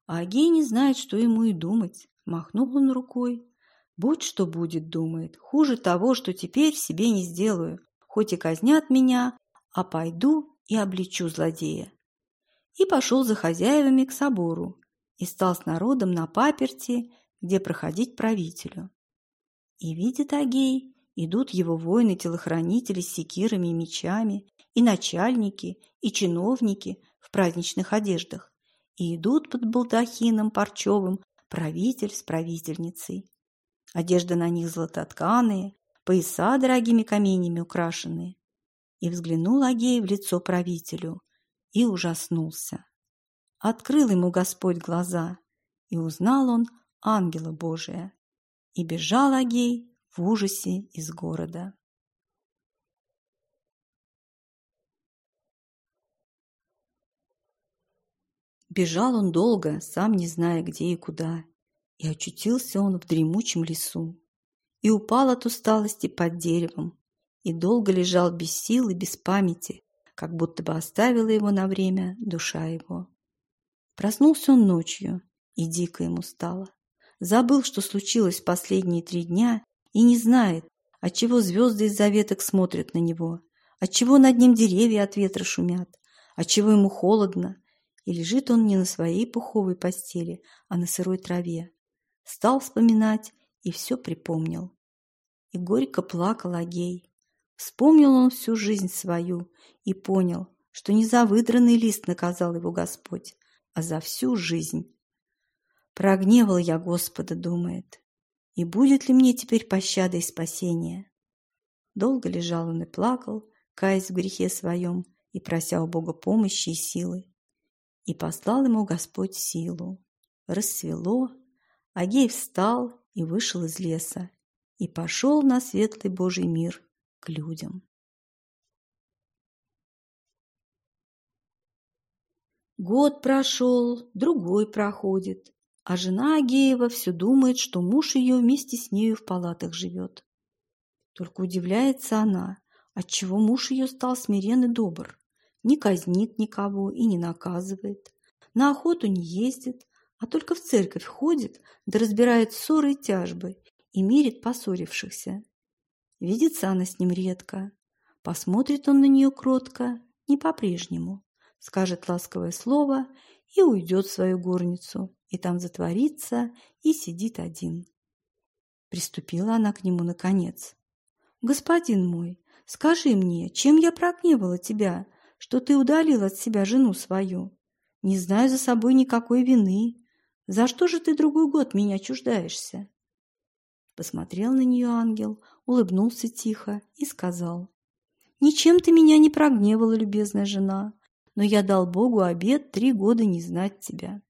А Агей не знает, что ему и думать. Махнул он рукой. Будь что будет, думает. Хуже того, что теперь себе не сделаю. Хоть и казнят меня, а пойду и обличу злодея. И пошел за хозяевами к собору и стал с народом на паперти, где проходить правителю. И видит Агей, идут его воины-телохранители с секирами и мечами, и начальники, и чиновники в праздничных одеждах, и идут под балдахином парчевым правитель с правительницей. Одежда на них золототканые, пояса дорогими каменями украшенные. И взглянул Агей в лицо правителю и ужаснулся. Открыл ему Господь глаза, и узнал он ангела Божия. И бежал Агей в ужасе из города. Бежал он долго, сам не зная где и куда, и очутился он в дремучем лесу. И упал от усталости под деревом, и долго лежал без сил и без памяти, как будто бы оставила его на время душа его. Проснулся он ночью, и дико ему стало. Забыл, что случилось последние три дня, и не знает, отчего звезды из-за веток смотрят на него, отчего над ним деревья от ветра шумят, отчего ему холодно, и лежит он не на своей пуховой постели, а на сырой траве. Стал вспоминать и все припомнил. И горько плакал Агей. Вспомнил он всю жизнь свою и понял, что не за выдранный лист наказал его Господь, а за всю жизнь. Прогневал я Господа, думает, и будет ли мне теперь пощада и спасение? Долго лежал он и плакал, каясь в грехе своем и прося у Бога помощи и силы. И послал ему Господь силу. Рассвело, Агей встал и вышел из леса и пошел на светлый Божий мир к людям. Год прошел, другой проходит, а жена Агеева все думает, что муж ее вместе с нею в палатах живет. Только удивляется она, отчего муж ее стал смирен и добр, не казнит никого и не наказывает, на охоту не ездит, а только в церковь ходит, да разбирает ссоры и тяжбы и мирит поссорившихся. Видится она с ним редко, посмотрит он на нее кротко, не по-прежнему, скажет ласковое слово и уйдет в свою горницу, и там затворится и сидит один. Приступила она к нему наконец. «Господин мой, скажи мне, чем я прогневала тебя, что ты удалил от себя жену свою? Не знаю за собой никакой вины, за что же ты другой год меня чуждаешься?» Посмотрел на нее ангел, улыбнулся тихо и сказал. «Ничем ты меня не прогневала, любезная жена, но я дал Богу обет три года не знать тебя.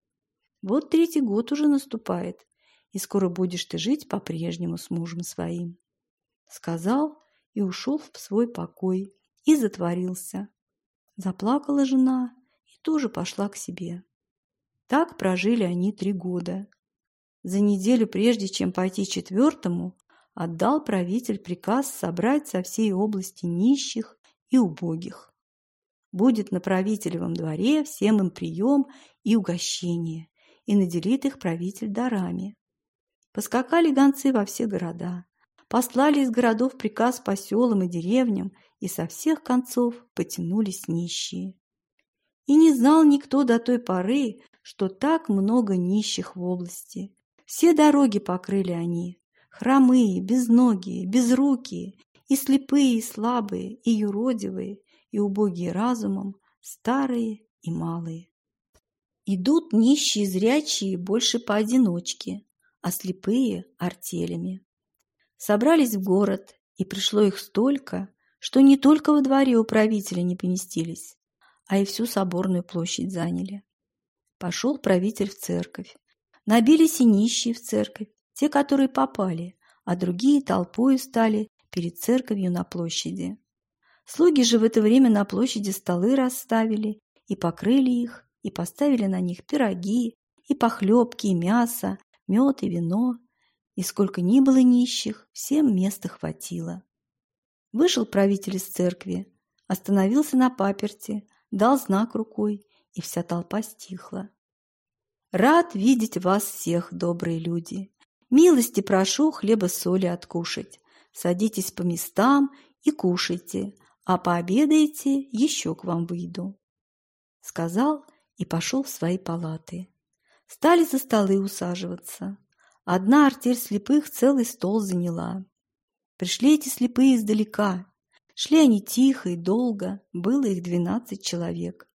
Вот третий год уже наступает, и скоро будешь ты жить по-прежнему с мужем своим». Сказал и ушел в свой покой и затворился. Заплакала жена и тоже пошла к себе. Так прожили они три года. За неделю прежде, чем пойти четвертому, отдал правитель приказ собрать со всей области нищих и убогих. Будет на правителевом дворе всем им прием и угощение, и наделит их правитель дарами. Поскакали гонцы во все города, послали из городов приказ по селам и деревням, и со всех концов потянулись нищие. И не знал никто до той поры, что так много нищих в области. Все дороги покрыли они, хромые, безногие, безрукие, и слепые, и слабые, и юродивые, и убогие разумом, старые и малые. Идут нищие зрячие больше поодиночке, а слепые – артелями. Собрались в город, и пришло их столько, что не только во дворе у правителя не поместились, а и всю соборную площадь заняли. Пошел правитель в церковь. Набились и нищие в церковь, те, которые попали, а другие толпою стали перед церковью на площади. Слуги же в это время на площади столы расставили и покрыли их, и поставили на них пироги, и похлебки, и мясо, мед и вино, и сколько ни было нищих, всем места хватило. Вышел правитель из церкви, остановился на паперти, дал знак рукой, и вся толпа стихла. «Рад видеть вас всех, добрые люди! Милости прошу хлеба-соли откушать. Садитесь по местам и кушайте, а пообедаете, еще к вам выйду. Сказал и пошел в свои палаты. Стали за столы усаживаться. Одна артель слепых целый стол заняла. Пришли эти слепые издалека. Шли они тихо и долго, было их двенадцать человек.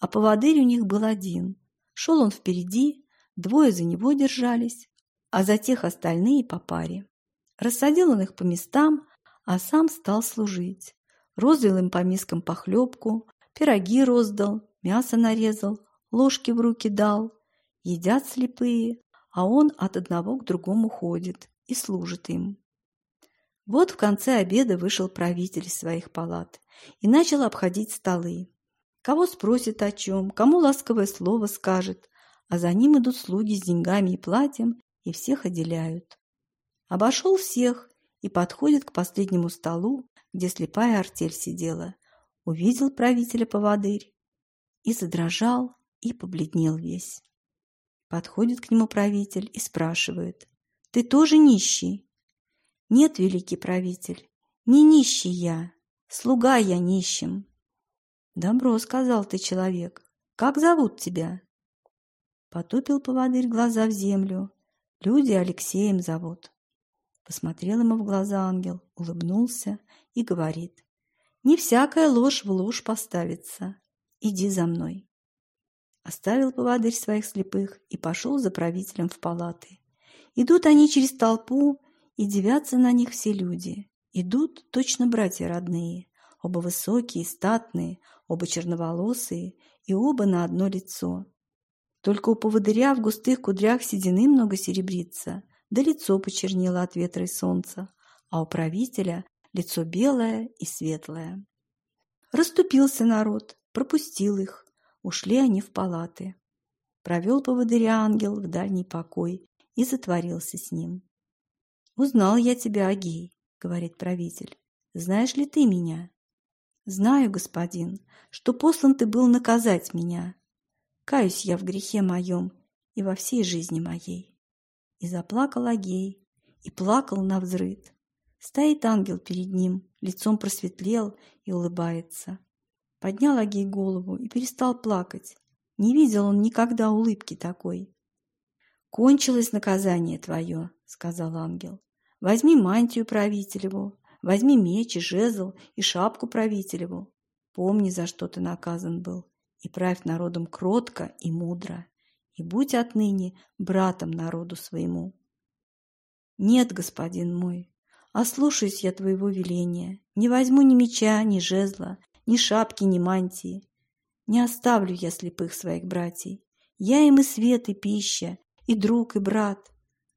А поводырь у них был один. Шел он впереди, двое за него держались, а за тех остальные по паре. Рассадил он их по местам, а сам стал служить. Роздал им по мискам похлебку, пироги роздал, мясо нарезал, ложки в руки дал. Едят слепые, а он от одного к другому ходит и служит им. Вот в конце обеда вышел правитель из своих палат и начал обходить столы. Кого спросит о чем, кому ласковое слово скажет, а за ним идут слуги с деньгами и платьем и всех отделяют. Обошел всех и подходит к последнему столу, где слепая артель сидела. Увидел правителя поводырь и задрожал, и побледнел весь. Подходит к нему правитель и спрашивает, «Ты тоже нищий?» «Нет, великий правитель, не нищий я, слуга я нищим». «Добро», — сказал ты человек, «как зовут тебя?» Потупил поводырь глаза в землю. Люди Алексеем зовут. Посмотрел ему в глаза ангел, улыбнулся и говорит, «Не всякая ложь в ложь поставится. Иди за мной». Оставил поводырь своих слепых и пошел за правителем в палаты. Идут они через толпу, и девятся на них все люди. Идут точно братья родные, оба высокие, статные, оба черноволосые и оба на одно лицо. Только у поводыря в густых кудрях седины много серебрится, да лицо почернело от ветра и солнца, а у правителя лицо белое и светлое. Раступился народ, пропустил их, ушли они в палаты. Провел поводыря ангел в дальний покой и затворился с ним. «Узнал я тебя, Агей», — говорит правитель. «Знаешь ли ты меня?» «Знаю, господин, что послан ты был наказать меня. Каюсь я в грехе моем и во всей жизни моей». И заплакал Агей, и плакал на взрыд. Стоит ангел перед ним, лицом просветлел и улыбается. Поднял Агей голову и перестал плакать. Не видел он никогда улыбки такой. «Кончилось наказание твое», — сказал ангел. «Возьми мантию правителеву, возьми меч и жезл и шапку правителеву. Помни, за что ты наказан был, и правь народом кротко и мудро и будь отныне братом народу своему. Нет, господин мой, ослушаюсь я твоего веления, не возьму ни меча, ни жезла, ни шапки, ни мантии. Не оставлю я слепых своих братьев. Я им и свет, и пища, и друг, и брат.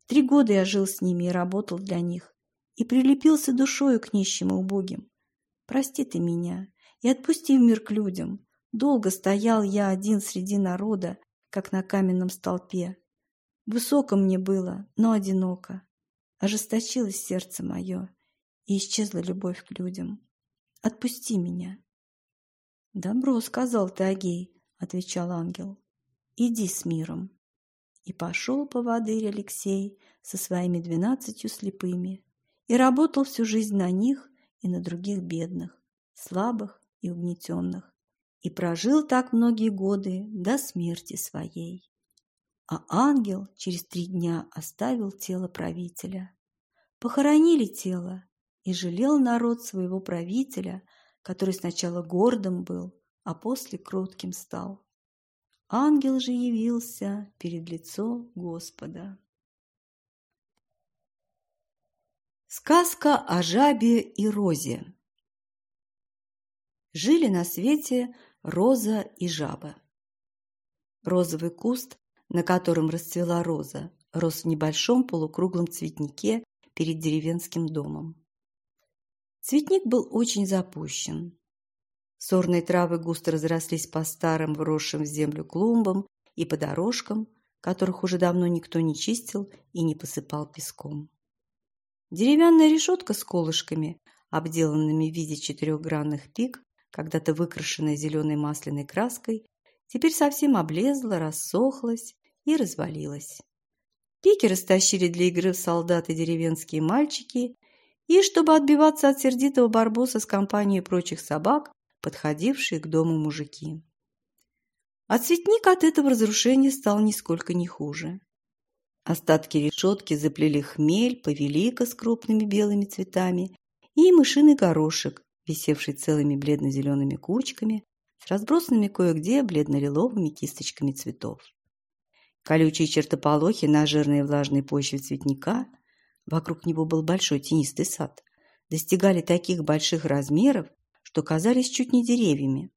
Три года я жил с ними и работал для них, и прилепился душою к нищим и убогим. Прости ты меня и отпусти в мир к людям. Долго стоял я один среди народа, как на каменном столпе. Высоко мне было, но одиноко. Ожесточилось сердце мое, и исчезла любовь к людям. Отпусти меня. «Добро, — сказал ты, Агей, — отвечал ангел. Иди с миром. И пошел поводырь Алексей со своими двенадцатью слепыми и работал всю жизнь на них и на других бедных, слабых и угнетенных, и прожил так многие годы до смерти своей. А ангел через три дня оставил тело правителя. Похоронили тело, и жалел народ своего правителя, который сначала гордым был, а после кротким стал. Ангел же явился перед лицо Господа. Сказка о жабе и розе Жили на свете роза и жаба. Розовый куст, на котором расцвела роза, рос в небольшом полукруглом цветнике перед деревенским домом. Цветник был очень запущен. Сорные травы густо разрослись по старым, вросшим в землю клумбам и по дорожкам, которых уже давно никто не чистил и не посыпал песком. Деревянная решетка с колышками, обделанными в виде четырехгранных пик, когда-то выкрашенная зеленой масляной краской, теперь совсем облезла, рассохлась и развалилась. Пики растащили для игры в солдаты деревенские мальчики, и, чтобы отбиваться от сердитого барбоса с компанией прочих собак, подходившие к дому мужики. А цветник от этого разрушения стал нисколько не хуже. Остатки решетки заплели хмель, повелика с крупными белыми цветами и мышиный горошек, висевший целыми бледно-зелеными кучками, с разбросанными кое-где бледно-лиловыми кисточками цветов. Колючие чертополохи на жирной и влажной почве цветника, вокруг него был большой тенистый сад, достигали таких больших размеров, что казались чуть не деревьями.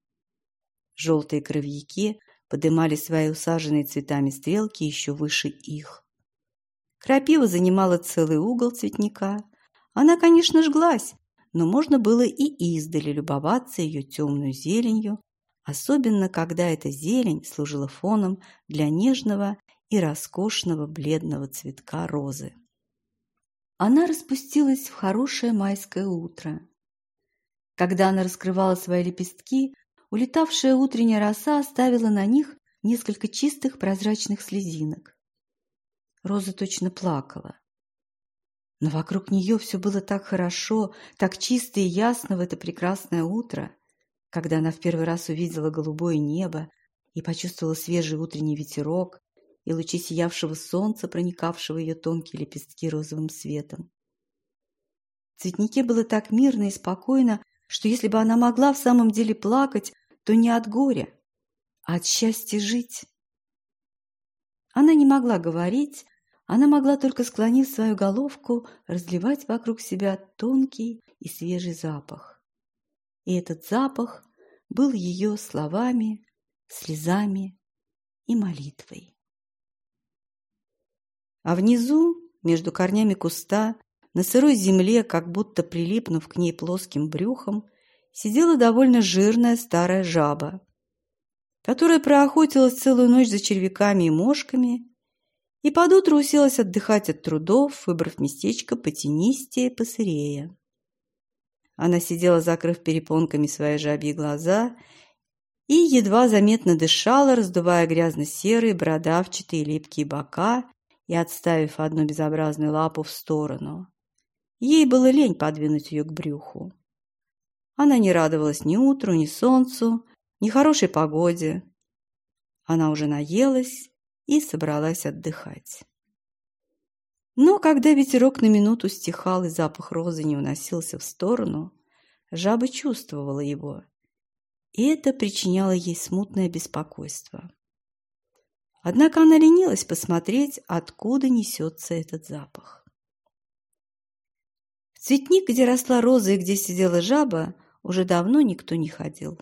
Желтые кровьяки подымали свои усаженные цветами стрелки еще выше их. Крапива занимала целый угол цветника. Она, конечно, жглась, но можно было и издали любоваться ее темную зеленью, особенно когда эта зелень служила фоном для нежного и роскошного бледного цветка розы. Она распустилась в хорошее майское утро. Когда она раскрывала свои лепестки, улетавшая утренняя роса оставила на них несколько чистых прозрачных слезинок. Роза точно плакала. Но вокруг нее все было так хорошо, так чисто и ясно в это прекрасное утро, когда она в первый раз увидела голубое небо и почувствовала свежий утренний ветерок и лучи сиявшего солнца, проникавшего ее тонкие лепестки розовым светом. В цветнике было так мирно и спокойно, что если бы она могла в самом деле плакать, то не от горя, а от счастья жить. Она не могла говорить, она могла только, склонив свою головку, разливать вокруг себя тонкий и свежий запах. И этот запах был ее словами, слезами и молитвой. А внизу, между корнями куста, на сырой земле, как будто прилипнув к ней плоским брюхом, сидела довольно жирная старая жаба, которая проохотилась целую ночь за червяками и мошками и под утро уселась отдыхать от трудов, выбрав местечко потенистее, посырее. Она сидела, закрыв перепонками свои жабьи глаза, и едва заметно дышала, раздувая грязно-серые, бородавчатые, липкие бока и отставив одну безобразную лапу в сторону. Ей было лень подвинуть ее к брюху. Она не радовалась ни утру, ни солнцу, ни хорошей погоде. Она уже наелась и собралась отдыхать. Но когда ветерок на минуту стихал и запах розы не уносился в сторону, жаба чувствовала его, и это причиняло ей смутное беспокойство. Однако она ленилась посмотреть, откуда несется этот запах. В цветник, где росла роза и где сидела жаба, уже давно никто не ходил.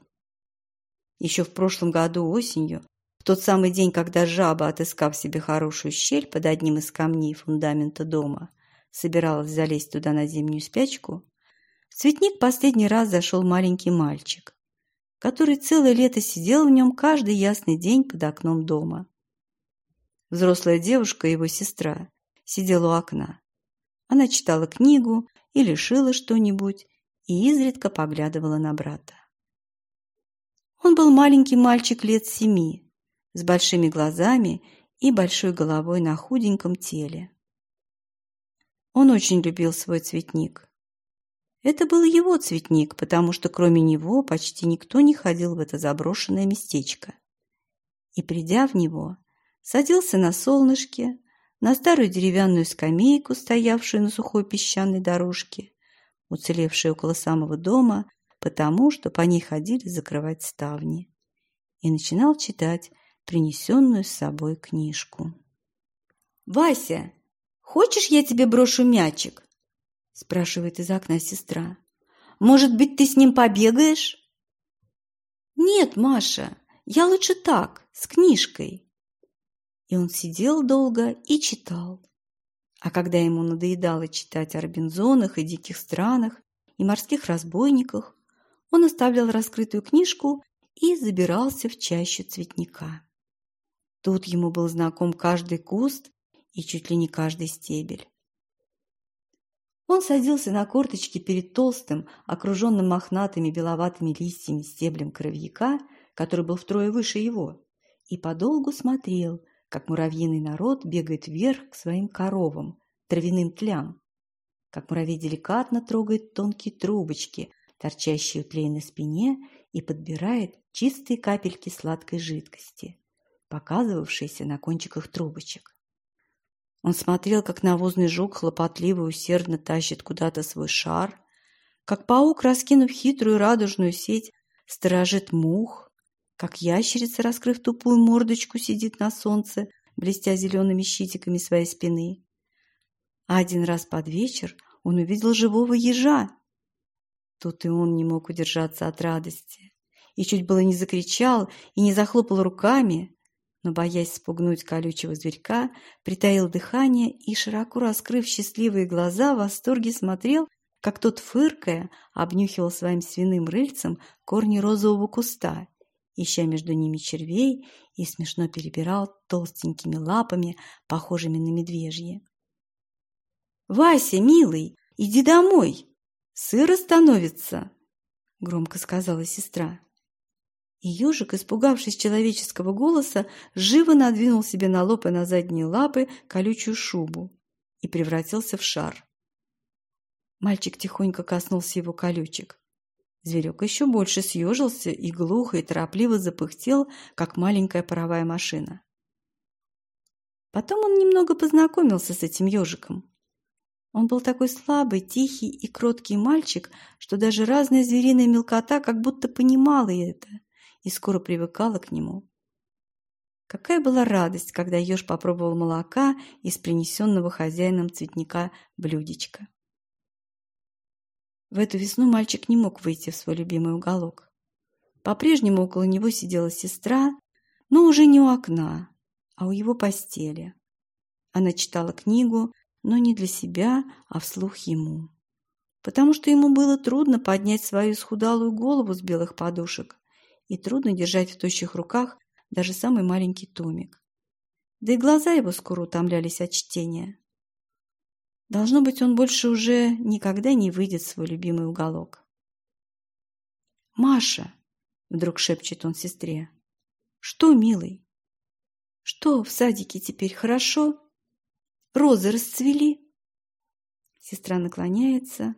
Еще в прошлом году осенью тот самый день, когда жаба, отыскав себе хорошую щель под одним из камней фундамента дома, собиралась залезть туда на зимнюю спячку, в цветник последний раз зашел маленький мальчик, который целое лето сидел в нем каждый ясный день под окном дома, взрослая девушка, его сестра, сидела у окна. Она читала книгу или шила что-нибудь и изредка поглядывала на брата. Он был маленький мальчик лет семи, с большими глазами и большой головой на худеньком теле. Он очень любил свой цветник. Это был его цветник, потому что кроме него почти никто не ходил в это заброшенное местечко. И, придя в него, садился на солнышке, на старую деревянную скамейку, стоявшую на сухой песчаной дорожке, уцелевшей около самого дома, потому что по ней ходили закрывать ставни, и начинал читать принесенную с собой книжку. «Вася, хочешь, я тебе брошу мячик?» спрашивает из окна сестра. «Может быть, ты с ним побегаешь?» «Нет, Маша, я лучше так, с книжкой». И он сидел долго и читал. А когда ему надоедало читать о Робинзонах и диких странах и морских разбойниках, он оставлял раскрытую книжку и забирался в чащу цветника. Тут ему был знаком каждый куст и чуть ли не каждый стебель. Он садился на корточки перед толстым, окруженным мохнатыми беловатыми листьями стеблем коровьяка, который был втрое выше его, и подолгу смотрел, как муравьиный народ бегает вверх к своим коровам, травяным тлям, как муравей деликатно трогает тонкие трубочки, торчащие у тлей на спине, и подбирает чистые капельки сладкой жидкости, показывавшиеся на кончиках трубочек. Он смотрел, как навозный жук хлопотливо и усердно тащит куда-то свой шар, как паук, раскинув хитрую радужную сеть, сторожит мух, как ящерица, раскрыв тупую мордочку, сидит на солнце, блестя зелеными щитиками своей спины. А один раз под вечер он увидел живого ежа. Тут и он не мог удержаться от радости. И чуть было не закричал и не захлопал руками, но, боясь спугнуть колючего зверька, притаил дыхание и, широко раскрыв счастливые глаза, в восторге смотрел, как тот, фыркая, обнюхивал своим свиным рыльцем корни розового куста, ища между ними червей и смешно перебирал толстенькими лапами, похожими на медвежьи. «Вася, милый, иди домой! Сыро становится!» — громко сказала сестра. И ежик, испугавшись человеческого голоса, живо надвинул себе на лоб и на задние лапы колючую шубу и превратился в шар. Мальчик тихонько коснулся его колючек. Зверек еще больше съежился и глухо и торопливо запыхтел, как маленькая паровая машина. Потом он немного познакомился с этим ежиком. Он был такой слабый, тихий и кроткий мальчик, что даже разная звериная мелкота как будто понимала это – и скоро привыкала к нему. Какая была радость, когда еж попробовал молока из принесенного хозяином цветника блюдечка. В эту весну мальчик не мог выйти в свой любимый уголок. По-прежнему около него сидела сестра, но уже не у окна, а у его постели. Она читала книгу, но не для себя, а вслух ему. Потому что ему было трудно поднять свою схудалую голову с белых подушек и трудно держать в тощих руках даже самый маленький томик. Да и глаза его скоро утомлялись от чтения. Должно быть, он больше уже никогда не выйдет в свой любимый уголок. «Маша!» — вдруг шепчет он сестре. «Что, милый? Что, в садике теперь хорошо? Розы расцвели?» Сестра наклоняется,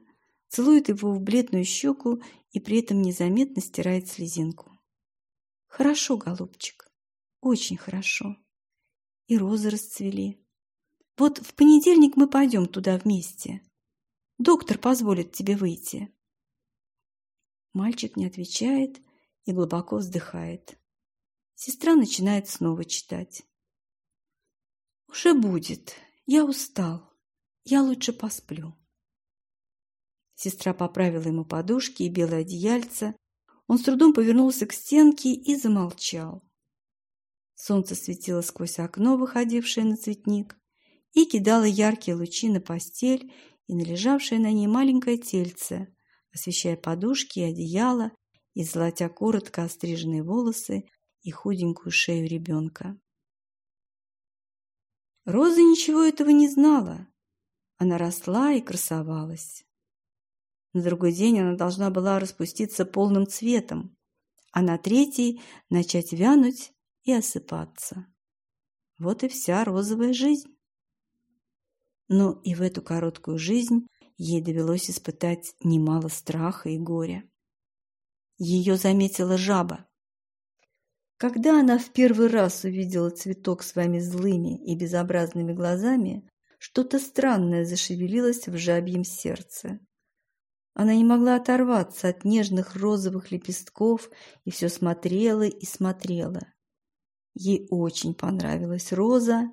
целует его в бледную щеку и при этом незаметно стирает слезинку. Хорошо, голубчик, очень хорошо. И розы расцвели. Вот в понедельник мы пойдем туда вместе. Доктор позволит тебе выйти. Мальчик не отвечает и глубоко вздыхает. Сестра начинает снова читать. «Уже будет. Я устал. Я лучше посплю». Сестра поправила ему подушки и белое одеяльце, он с трудом повернулся к стенке и замолчал. Солнце светило сквозь окно, выходившее на цветник, и кидало яркие лучи на постель и на лежавшее на ней маленькое тельце, освещая подушки и одеяло и золотя коротко остриженные волосы и худенькую шею ребенка. Роза ничего этого не знала. Она росла и красовалась. На другой день она должна была распуститься полным цветом, а на третий начать вянуть и осыпаться. Вот и вся розовая жизнь. Но и в эту короткую жизнь ей довелось испытать немало страха и горя. Ее заметила жаба. Когда она в первый раз увидела цветок своими злыми и безобразными глазами, что-то странное зашевелилось в жабьем сердце. Она не могла оторваться от нежных розовых лепестков и все смотрела и смотрела. Ей очень понравилась роза,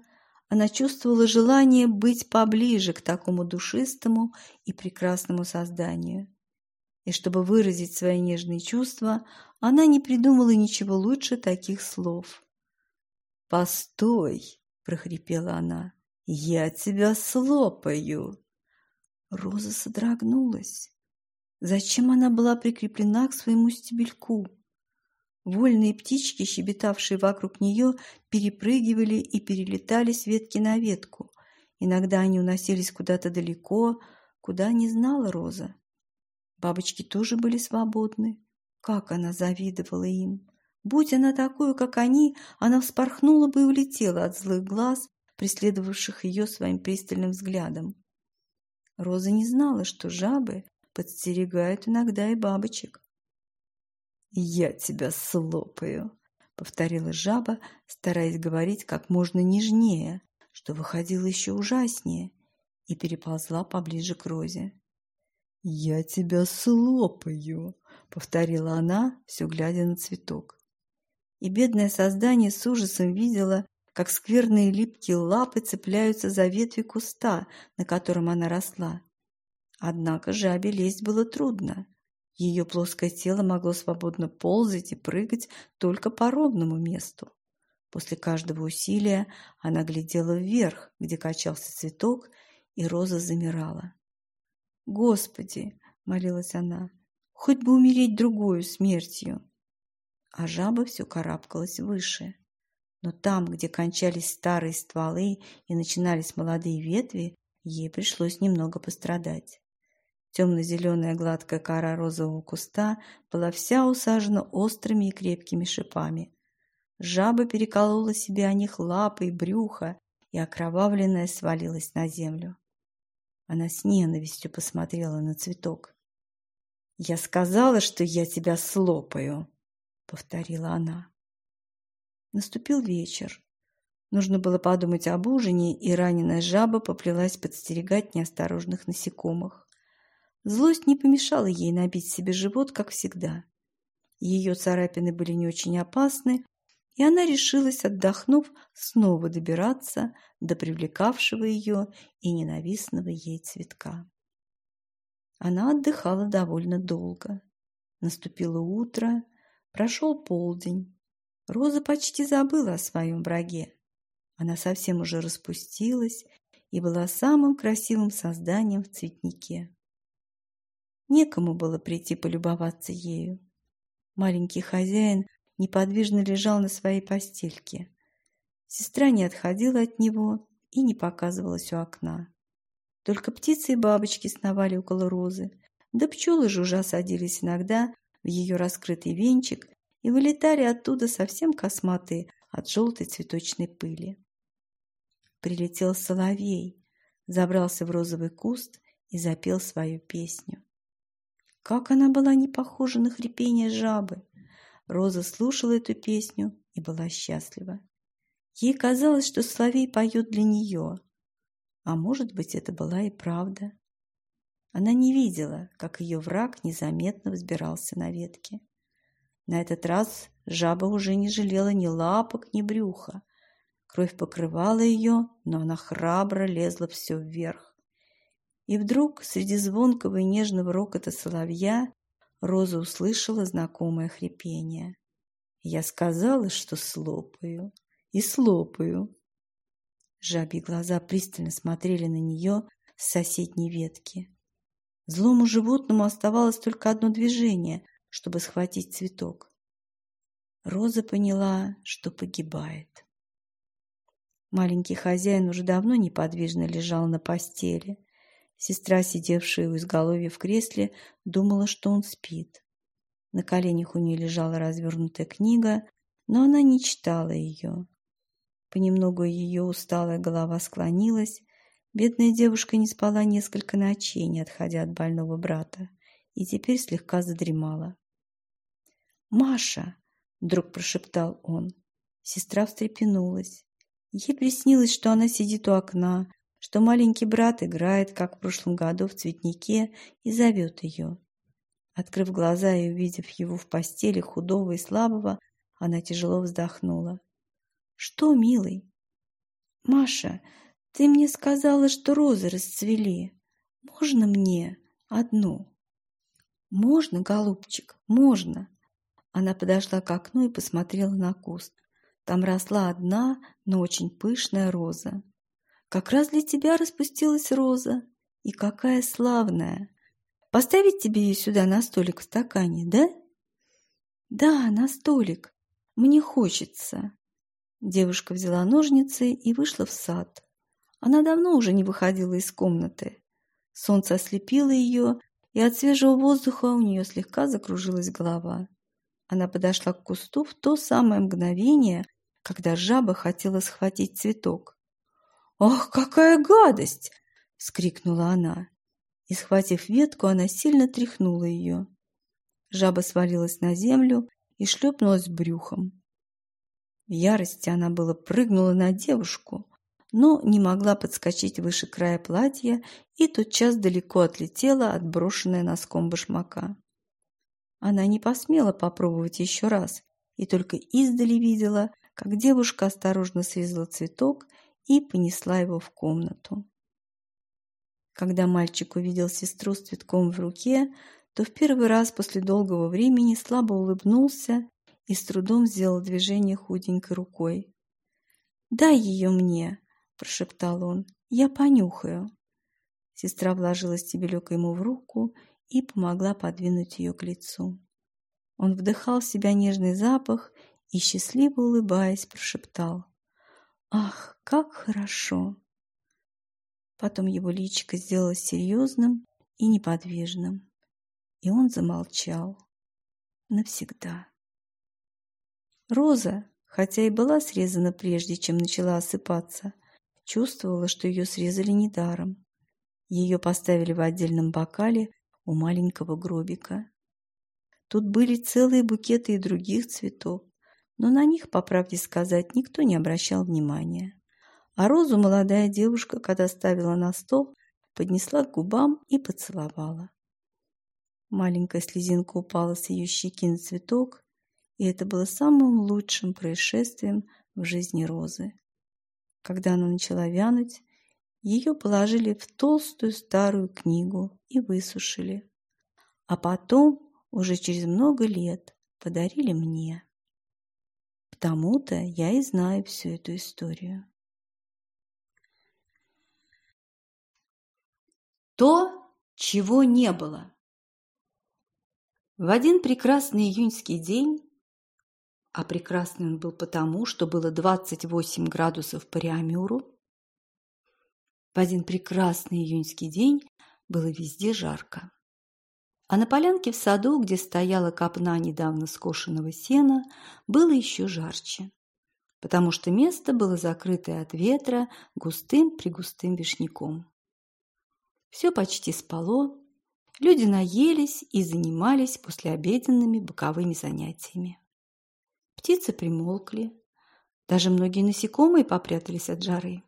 она чувствовала желание быть поближе к такому душистому и прекрасному созданию. И чтобы выразить свои нежные чувства, она не придумала ничего лучше таких слов. «Постой!» – прохрипела она. «Я тебя слопаю!» Роза содрогнулась. Зачем она была прикреплена к своему стебельку? Вольные птички, щебетавшие вокруг нее, перепрыгивали и перелетали с ветки на ветку. Иногда они уносились куда-то далеко, куда не знала Роза. Бабочки тоже были свободны. Как она завидовала им! Будь она такой, как они, она вспорхнула бы и улетела от злых глаз, преследовавших ее своим пристальным взглядом. Роза не знала, что жабы подстерегают иногда и бабочек. «Я тебя слопаю», — повторила жаба, стараясь говорить как можно нежнее, что выходило еще ужаснее, и переползла поближе к Розе. «Я тебя слопаю», — повторила она, все глядя на цветок. И бедное создание с ужасом видела, как скверные липкие лапы цепляются за ветви куста, на котором она росла. Однако жабе лезть было трудно. Ее плоское тело могло свободно ползать и прыгать только по ровному месту. После каждого усилия она глядела вверх, где качался цветок, и роза замирала. «Господи!» — молилась она. «Хоть бы умереть другую смертью!» А жаба все карабкалась выше. Но там, где кончались старые стволы и начинались молодые ветви, ей пришлось немного пострадать. Темно-зеленая гладкая кора розового куста была вся усажена острыми и крепкими шипами. Жаба переколола себе о них лапы и брюхо, и окровавленная свалилась на землю. Она с ненавистью посмотрела на цветок. «Я сказала, что я тебя слопаю», — повторила она. Наступил вечер. Нужно было подумать об ужине, и раненая жаба поплелась подстерегать неосторожных насекомых. Злость не помешала ей набить себе живот, как всегда. Ее царапины были не очень опасны, и она решилась, отдохнув, снова добираться до привлекавшего ее и ненавистного ей цветка. Она отдыхала довольно долго. Наступило утро, прошел полдень. Роза почти забыла о своем враге. Она совсем уже распустилась и была самым красивым созданием в цветнике. Некому было прийти полюбоваться ею. Маленький хозяин неподвижно лежал на своей постельке. Сестра не отходила от него и не показывалась у окна. Только птицы и бабочки сновали около розы, да пчелы жужжа садились иногда в ее раскрытый венчик и вылетали оттуда совсем косматые от желтой цветочной пыли. Прилетел соловей, забрался в розовый куст и запел свою песню. Как она была не похожа на хрипение жабы! Роза слушала эту песню и была счастлива. Ей казалось, что Соловей поет для нее. А может быть, это была и правда. Она не видела, как ее враг незаметно взбирался на ветке. На этот раз жаба уже не жалела ни лапок, ни брюха. Кровь покрывала ее, но она храбро лезла все вверх. И вдруг среди звонкого и нежного рокота соловья Роза услышала знакомое хрипение. Я сказала, что слопаю, и слопаю. Жабьи глаза пристально смотрели на нее с соседней ветки. Злому животному оставалось только одно движение, чтобы схватить цветок. Роза поняла, что погибает. Маленький хозяин уже давно неподвижно лежал на постели. Сестра, сидевшая у изголовья в кресле, думала, что он спит. На коленях у нее лежала развернутая книга, но она не читала ее. Понемногу ее усталая голова склонилась. Бедная девушка не спала несколько ночей, не отходя от больного брата, и теперь слегка задремала. «Маша!» — вдруг прошептал он. Сестра встрепенулась. Ей приснилось, что она сидит у окна, что маленький брат играет, как в прошлом году, в цветнике и зовет ее. Открыв глаза и увидев его в постели, худого и слабого, она тяжело вздохнула. «Что, милый?» «Маша, ты мне сказала, что розы расцвели. Можно мне одну?» «Можно, голубчик, можно!» Она подошла к окну и посмотрела на куст. Там росла одна, но очень пышная роза. Как раз для тебя распустилась роза. И какая славная! Поставить тебе ее сюда на столик в стакане, да? Да, на столик. Мне хочется. Девушка взяла ножницы и вышла в сад. Она давно уже не выходила из комнаты. Солнце ослепило ее, и от свежего воздуха у нее слегка закружилась голова. Она подошла к кусту в то самое мгновение, когда жаба хотела схватить цветок. «Ах, какая гадость!» — вскрикнула она. И, схватив ветку, она сильно тряхнула ее. Жаба свалилась на землю и шлепнулась брюхом. В ярости она было прыгнула на девушку, но не могла подскочить выше края платья и тотчас далеко отлетела от брошенной носком башмака. Она не посмела попробовать еще раз и только издали видела, как девушка осторожно срезала цветок и понесла его в комнату. Когда мальчик увидел сестру с цветком в руке, то в первый раз после долгого времени слабо улыбнулся и с трудом сделал движение худенькой рукой. «Дай ее мне!» – прошептал он. «Я понюхаю». Сестра вложила стебелек ему в руку и помогла подвинуть ее к лицу. Он вдыхал в себя нежный запах и, счастливо улыбаясь, прошептал. Ах, как хорошо! Потом его личико сделалось серьезным и неподвижным, и он замолчал. Навсегда. Роза, хотя и была срезана прежде, чем начала осыпаться, чувствовала, что ее срезали недаром. Ее поставили в отдельном бокале у маленького гробика. Тут были целые букеты и других цветов, но на них, по правде сказать, никто не обращал внимания. А розу молодая девушка, когда ставила на стол, поднесла к губам и поцеловала. Маленькая слезинка упала с ее щеки на цветок, и это было самым лучшим происшествием в жизни розы. Когда она начала вянуть, ее положили в толстую старую книгу и высушили. А потом, уже через много лет, подарили мне. Потому-то я и знаю всю эту историю. То, чего не было. В один прекрасный июньский день, а прекрасный он был потому, что было 28 градусов по Реамюру, в один прекрасный июньский день было везде жарко. А на полянке в саду, где стояла копна недавно скошенного сена, было еще жарче, потому что место было закрытое от ветра густым-пригустым вишняком. Все почти спало, люди наелись и занимались послеобеденными боковыми занятиями. Птицы примолкли, даже многие насекомые попрятались от жары.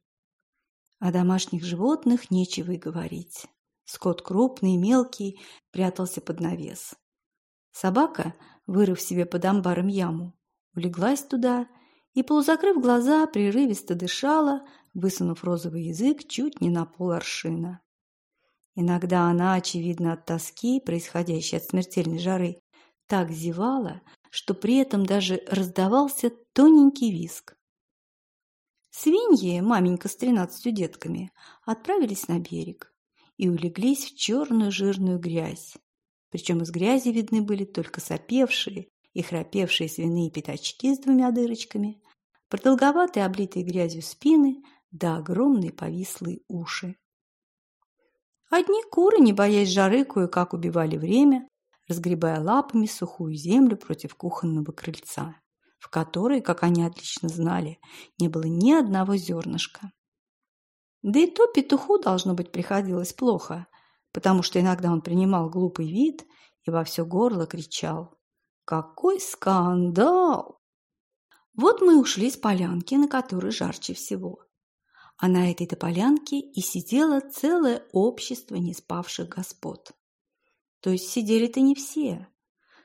О домашних животных нечего и говорить. Скот крупный, мелкий, прятался под навес. Собака, вырыв себе под амбаром яму, улеглась туда и, полузакрыв глаза, прерывисто дышала, высунув розовый язык чуть не на пол аршина. Иногда она, очевидно от тоски, происходящей от смертельной жары, так зевала, что при этом даже раздавался тоненький виск. Свиньи, маменька с тринадцатью детками, отправились на берег и улеглись в черную жирную грязь. Причем из грязи видны были только сопевшие и храпевшие свиные пятачки с двумя дырочками, продолговатые облитые грязью спины да огромные повислые уши. Одни куры, не боясь жары, кое-как убивали время, разгребая лапами сухую землю против кухонного крыльца, в которой, как они отлично знали, не было ни одного зернышка. Да и то петуху, должно быть, приходилось плохо, потому что иногда он принимал глупый вид и во все горло кричал «Какой скандал!». Вот мы ушли с полянки, на которой жарче всего. А на этой-то полянке и сидело целое общество неспавших господ. То есть сидели-то не все.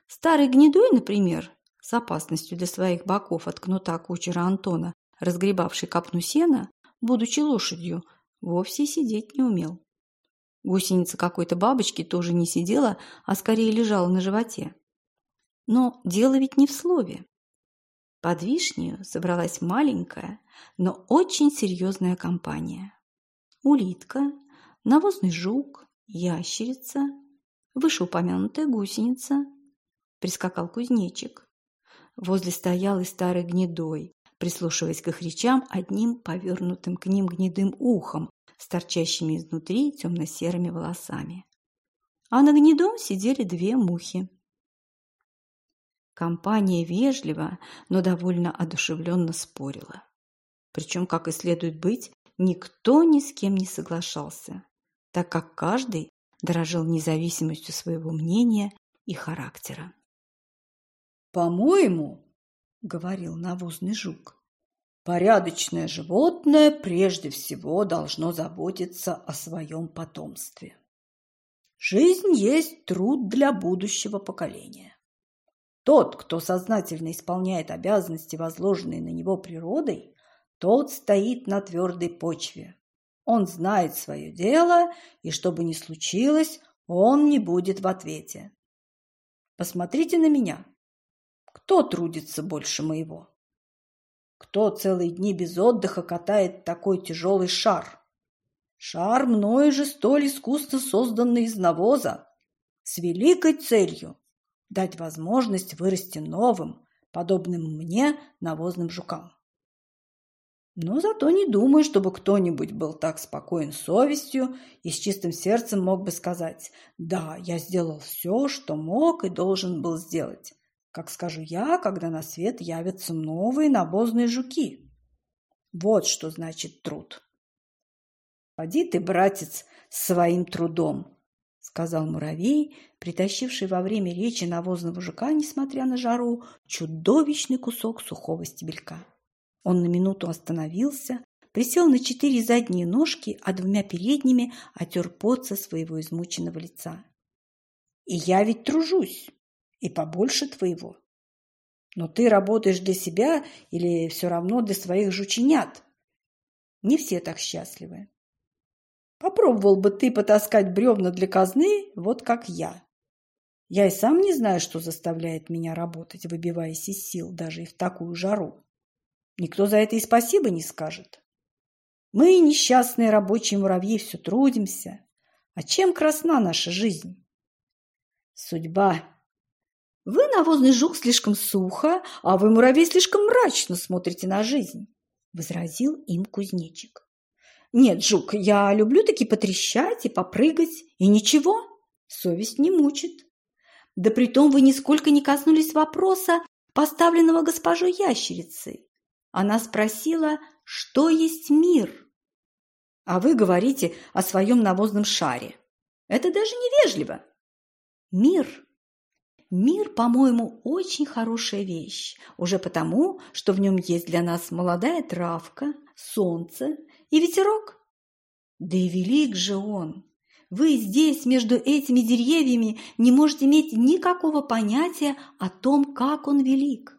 Старый гнедой, например, с опасностью для своих боков от кнута кучера Антона, разгребавший копну сена, будучи лошадью, вовсе сидеть не умел. Гусеница какой-то бабочки тоже не сидела, а скорее лежала на животе. Но дело ведь не в слове. Под вишнею собралась маленькая, но очень серьезная компания. Улитка, навозный жук, ящерица, вышеупомянутая гусеница. Прискакал кузнечик. Возле стоял и старый гнедой, прислушиваясь к их речам одним повернутым к ним гнедым ухом с торчащими изнутри темно-серыми волосами. А на гнедом сидели две мухи. Компания вежливо, но довольно одушевленно спорила. Причем, как и следует быть, никто ни с кем не соглашался, так как каждый дорожил независимостью своего мнения и характера. «По-моему, — говорил навозный жук, — порядочное животное прежде всего должно заботиться о своем потомстве. Жизнь есть труд для будущего поколения. Тот, кто сознательно исполняет обязанности, возложенные на него природой, тот стоит на твердой почве. Он знает свое дело, и что бы ни случилось, он не будет в ответе. Посмотрите на меня. Кто трудится больше моего? Кто целые дни без отдыха катает такой тяжелый шар? Шар мною же столь искусно созданный из навоза, с великой целью дать возможность вырасти новым, подобным мне навозным жукам. Но зато не думаю, чтобы кто-нибудь был так спокоен совестью и с чистым сердцем мог бы сказать «Да, я сделал все, что мог и должен был сделать», как скажу я, когда на свет явятся новые навозные жуки. Вот что значит труд. Поди ты, братец, своим трудом, сказал муравей, притащивший во время речи навозного жука, несмотря на жару, чудовищный кусок сухого стебелька. Он на минуту остановился, присел на четыре задние ножки, а двумя передними отер пот со своего измученного лица. «И я ведь тружусь, и побольше твоего. Но ты работаешь для себя или все равно для своих жученят? Не все так счастливы. Попробовал бы ты потаскать бревна для казны, вот как я. Я и сам не знаю, что заставляет меня работать, выбиваясь из сил даже и в такую жару. Никто за это и спасибо не скажет. Мы, несчастные рабочие муравьи, все трудимся. А чем красна наша жизнь? Судьба. Вы, навозный жук, слишком сухо, а вы, муравей, слишком мрачно смотрите на жизнь, — возразил им кузнечик. Нет, Жук, я люблю таки потрещать и попрыгать, и ничего, совесть не мучит. Да притом вы нисколько не коснулись вопроса, поставленного госпожой ящерицей. Она спросила, что есть мир. А вы говорите о своем навозном шаре. Это даже невежливо. Мир. Мир, по-моему, очень хорошая вещь, уже потому, что в нем есть для нас молодая травка, солнце и ветерок. Да и велик же он! Вы здесь, между этими деревьями, не можете иметь никакого понятия о том, как он велик.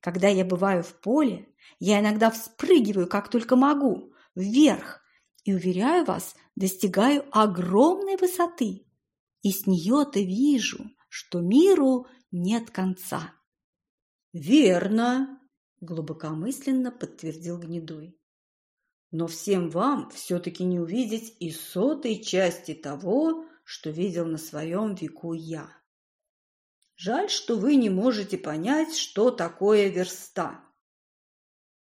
Когда я бываю в поле, я иногда вспрыгиваю, как только могу, вверх, и, уверяю вас, достигаю огромной высоты. И с нее-то вижу, что миру нет конца. «Верно!» – глубокомысленно подтвердил Гнедой но всем вам все-таки не увидеть и сотой части того, что видел на своем веку я. Жаль, что вы не можете понять, что такое верста.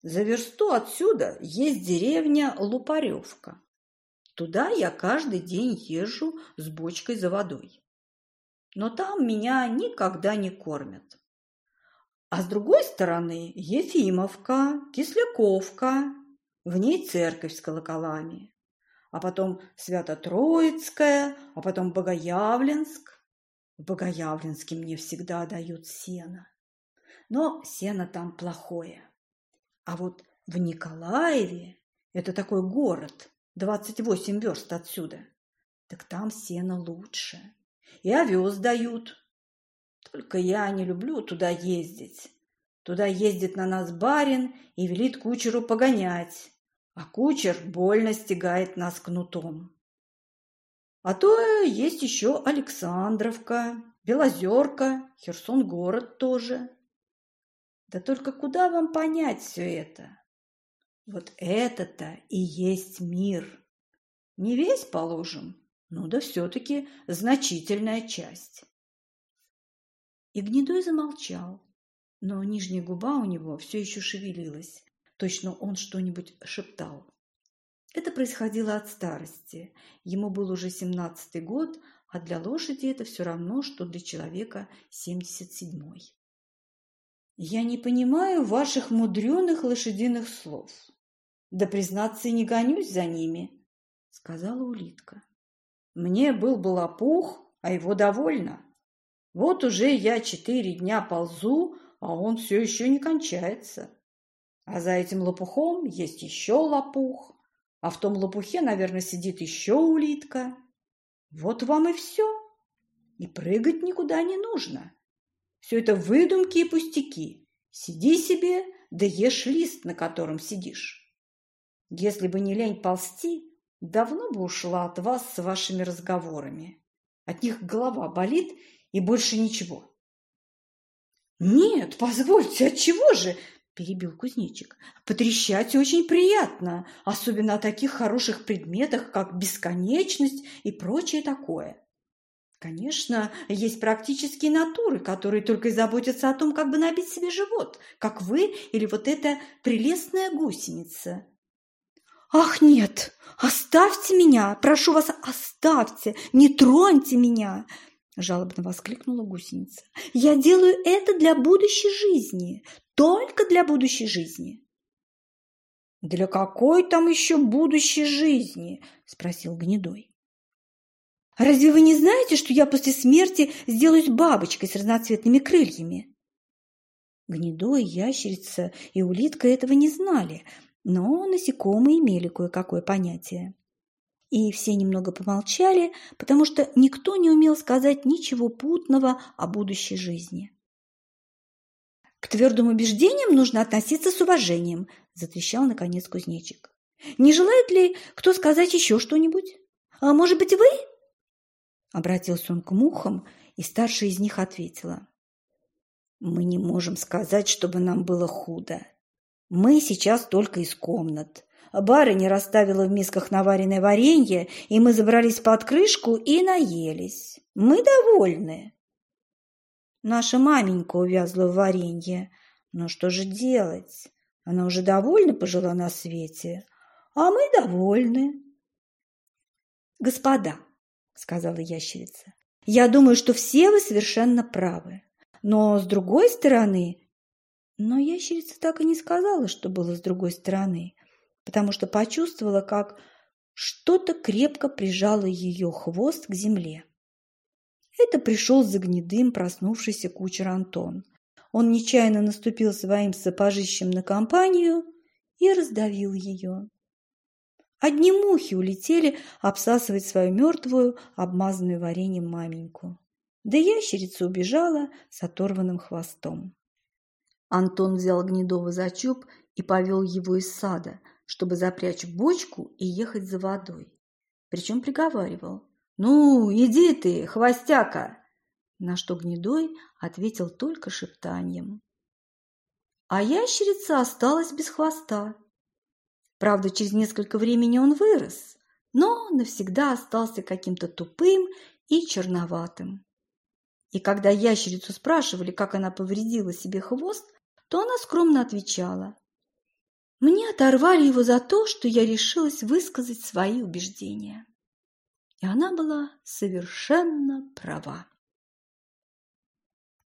За версту отсюда есть деревня Лупаревка. Туда я каждый день езжу с бочкой за водой. Но там меня никогда не кормят. А с другой стороны Ефимовка, Кисляковка, в ней церковь с колоколами, а потом Свято-Троицкая, а потом Богоявленск. В Богоявленске мне всегда дают сено, но сено там плохое. А вот в Николаеве, это такой город, 28 верст отсюда. Так там сено лучше. И овес дают. Только я не люблю туда ездить. Туда ездит на нас барин и велит кучеру погонять, а кучер больно стегает нас кнутом. А то есть еще Александровка, Белозерка, Херсон-город тоже. Да только куда вам понять все это? Вот это-то и есть мир. Не весь, положим, ну да все-таки значительная часть. И Гнедой замолчал, но нижняя губа у него все еще шевелилась. Точно он что-нибудь шептал. Это происходило от старости. Ему был уже семнадцатый год, а для лошади это все равно, что для человека семьдесят седьмой. «Я не понимаю ваших мудреных лошадиных слов», да, признаться, и не гонюсь за ними, сказала улитка. Мне был бы лопух, а его довольно. Вот уже я четыре дня ползу, а он все еще не кончается. А за этим лопухом есть еще лопух, а в том лопухе, наверное, сидит еще улитка. Вот вам и все. И прыгать никуда не нужно. Все это выдумки и пустяки. Сиди себе, да ешь лист, на котором сидишь. Если бы не лень ползти, давно бы ушла от вас с вашими разговорами. От них голова болит и больше ничего. Нет, позвольте, от чего же? перебил кузнечик. Потрещать очень приятно, особенно о таких хороших предметах, как бесконечность и прочее такое. Конечно, есть практические натуры, которые только и заботятся о том, как бы набить себе живот, как вы или вот эта прелестная гусеница. «Ах, нет! Оставьте меня! Прошу вас, оставьте! Не троньте меня!» Жалобно воскликнула гусеница. «Я делаю это для будущей жизни, только для будущей жизни!» «Для какой там еще будущей жизни?» – спросил Гнедой. «Разве вы не знаете, что я после смерти сделаюсь бабочкой с разноцветными крыльями?» Гнедой, ящерица и улитка этого не знали – но насекомые имели кое-какое понятие. И все немного помолчали, потому что никто не умел сказать ничего путного о будущей жизни. «К твердым убеждениям нужно относиться с уважением», – затрещал наконец кузнечик. «Не желает ли кто сказать еще что-нибудь? А может быть, вы?» Обратился он к мухам, и старшая из них ответила. «Мы не можем сказать, чтобы нам было худо. Мы сейчас только из комнат. Барыня расставила в мисках наваренное варенье, и мы забрались под крышку и наелись. Мы довольны. Наша маменька увязла в варенье. Но что же делать? Она уже довольно пожила на свете, а мы довольны. Господа, сказала ящерица, я думаю, что все вы совершенно правы. Но, с другой стороны, но ящерица так и не сказала, что было с другой стороны, потому что почувствовала, как что-то крепко прижало ее хвост к земле. Это пришел за гнедым проснувшийся кучер Антон. Он нечаянно наступил своим сапожищем на компанию и раздавил ее. Одни мухи улетели обсасывать свою мертвую, обмазанную вареньем маменьку. Да ящерица убежала с оторванным хвостом. Антон взял Гнедова за чуб и повел его из сада, чтобы запрячь в бочку и ехать за водой. Причем приговаривал «Ну, иди ты, хвостяка!» На что Гнедой ответил только шептанием. А ящерица осталась без хвоста. Правда, через несколько времени он вырос, но навсегда остался каким-то тупым и черноватым. И когда ящерицу спрашивали, как она повредила себе хвост, то она скромно отвечала. Мне оторвали его за то, что я решилась высказать свои убеждения. И она была совершенно права.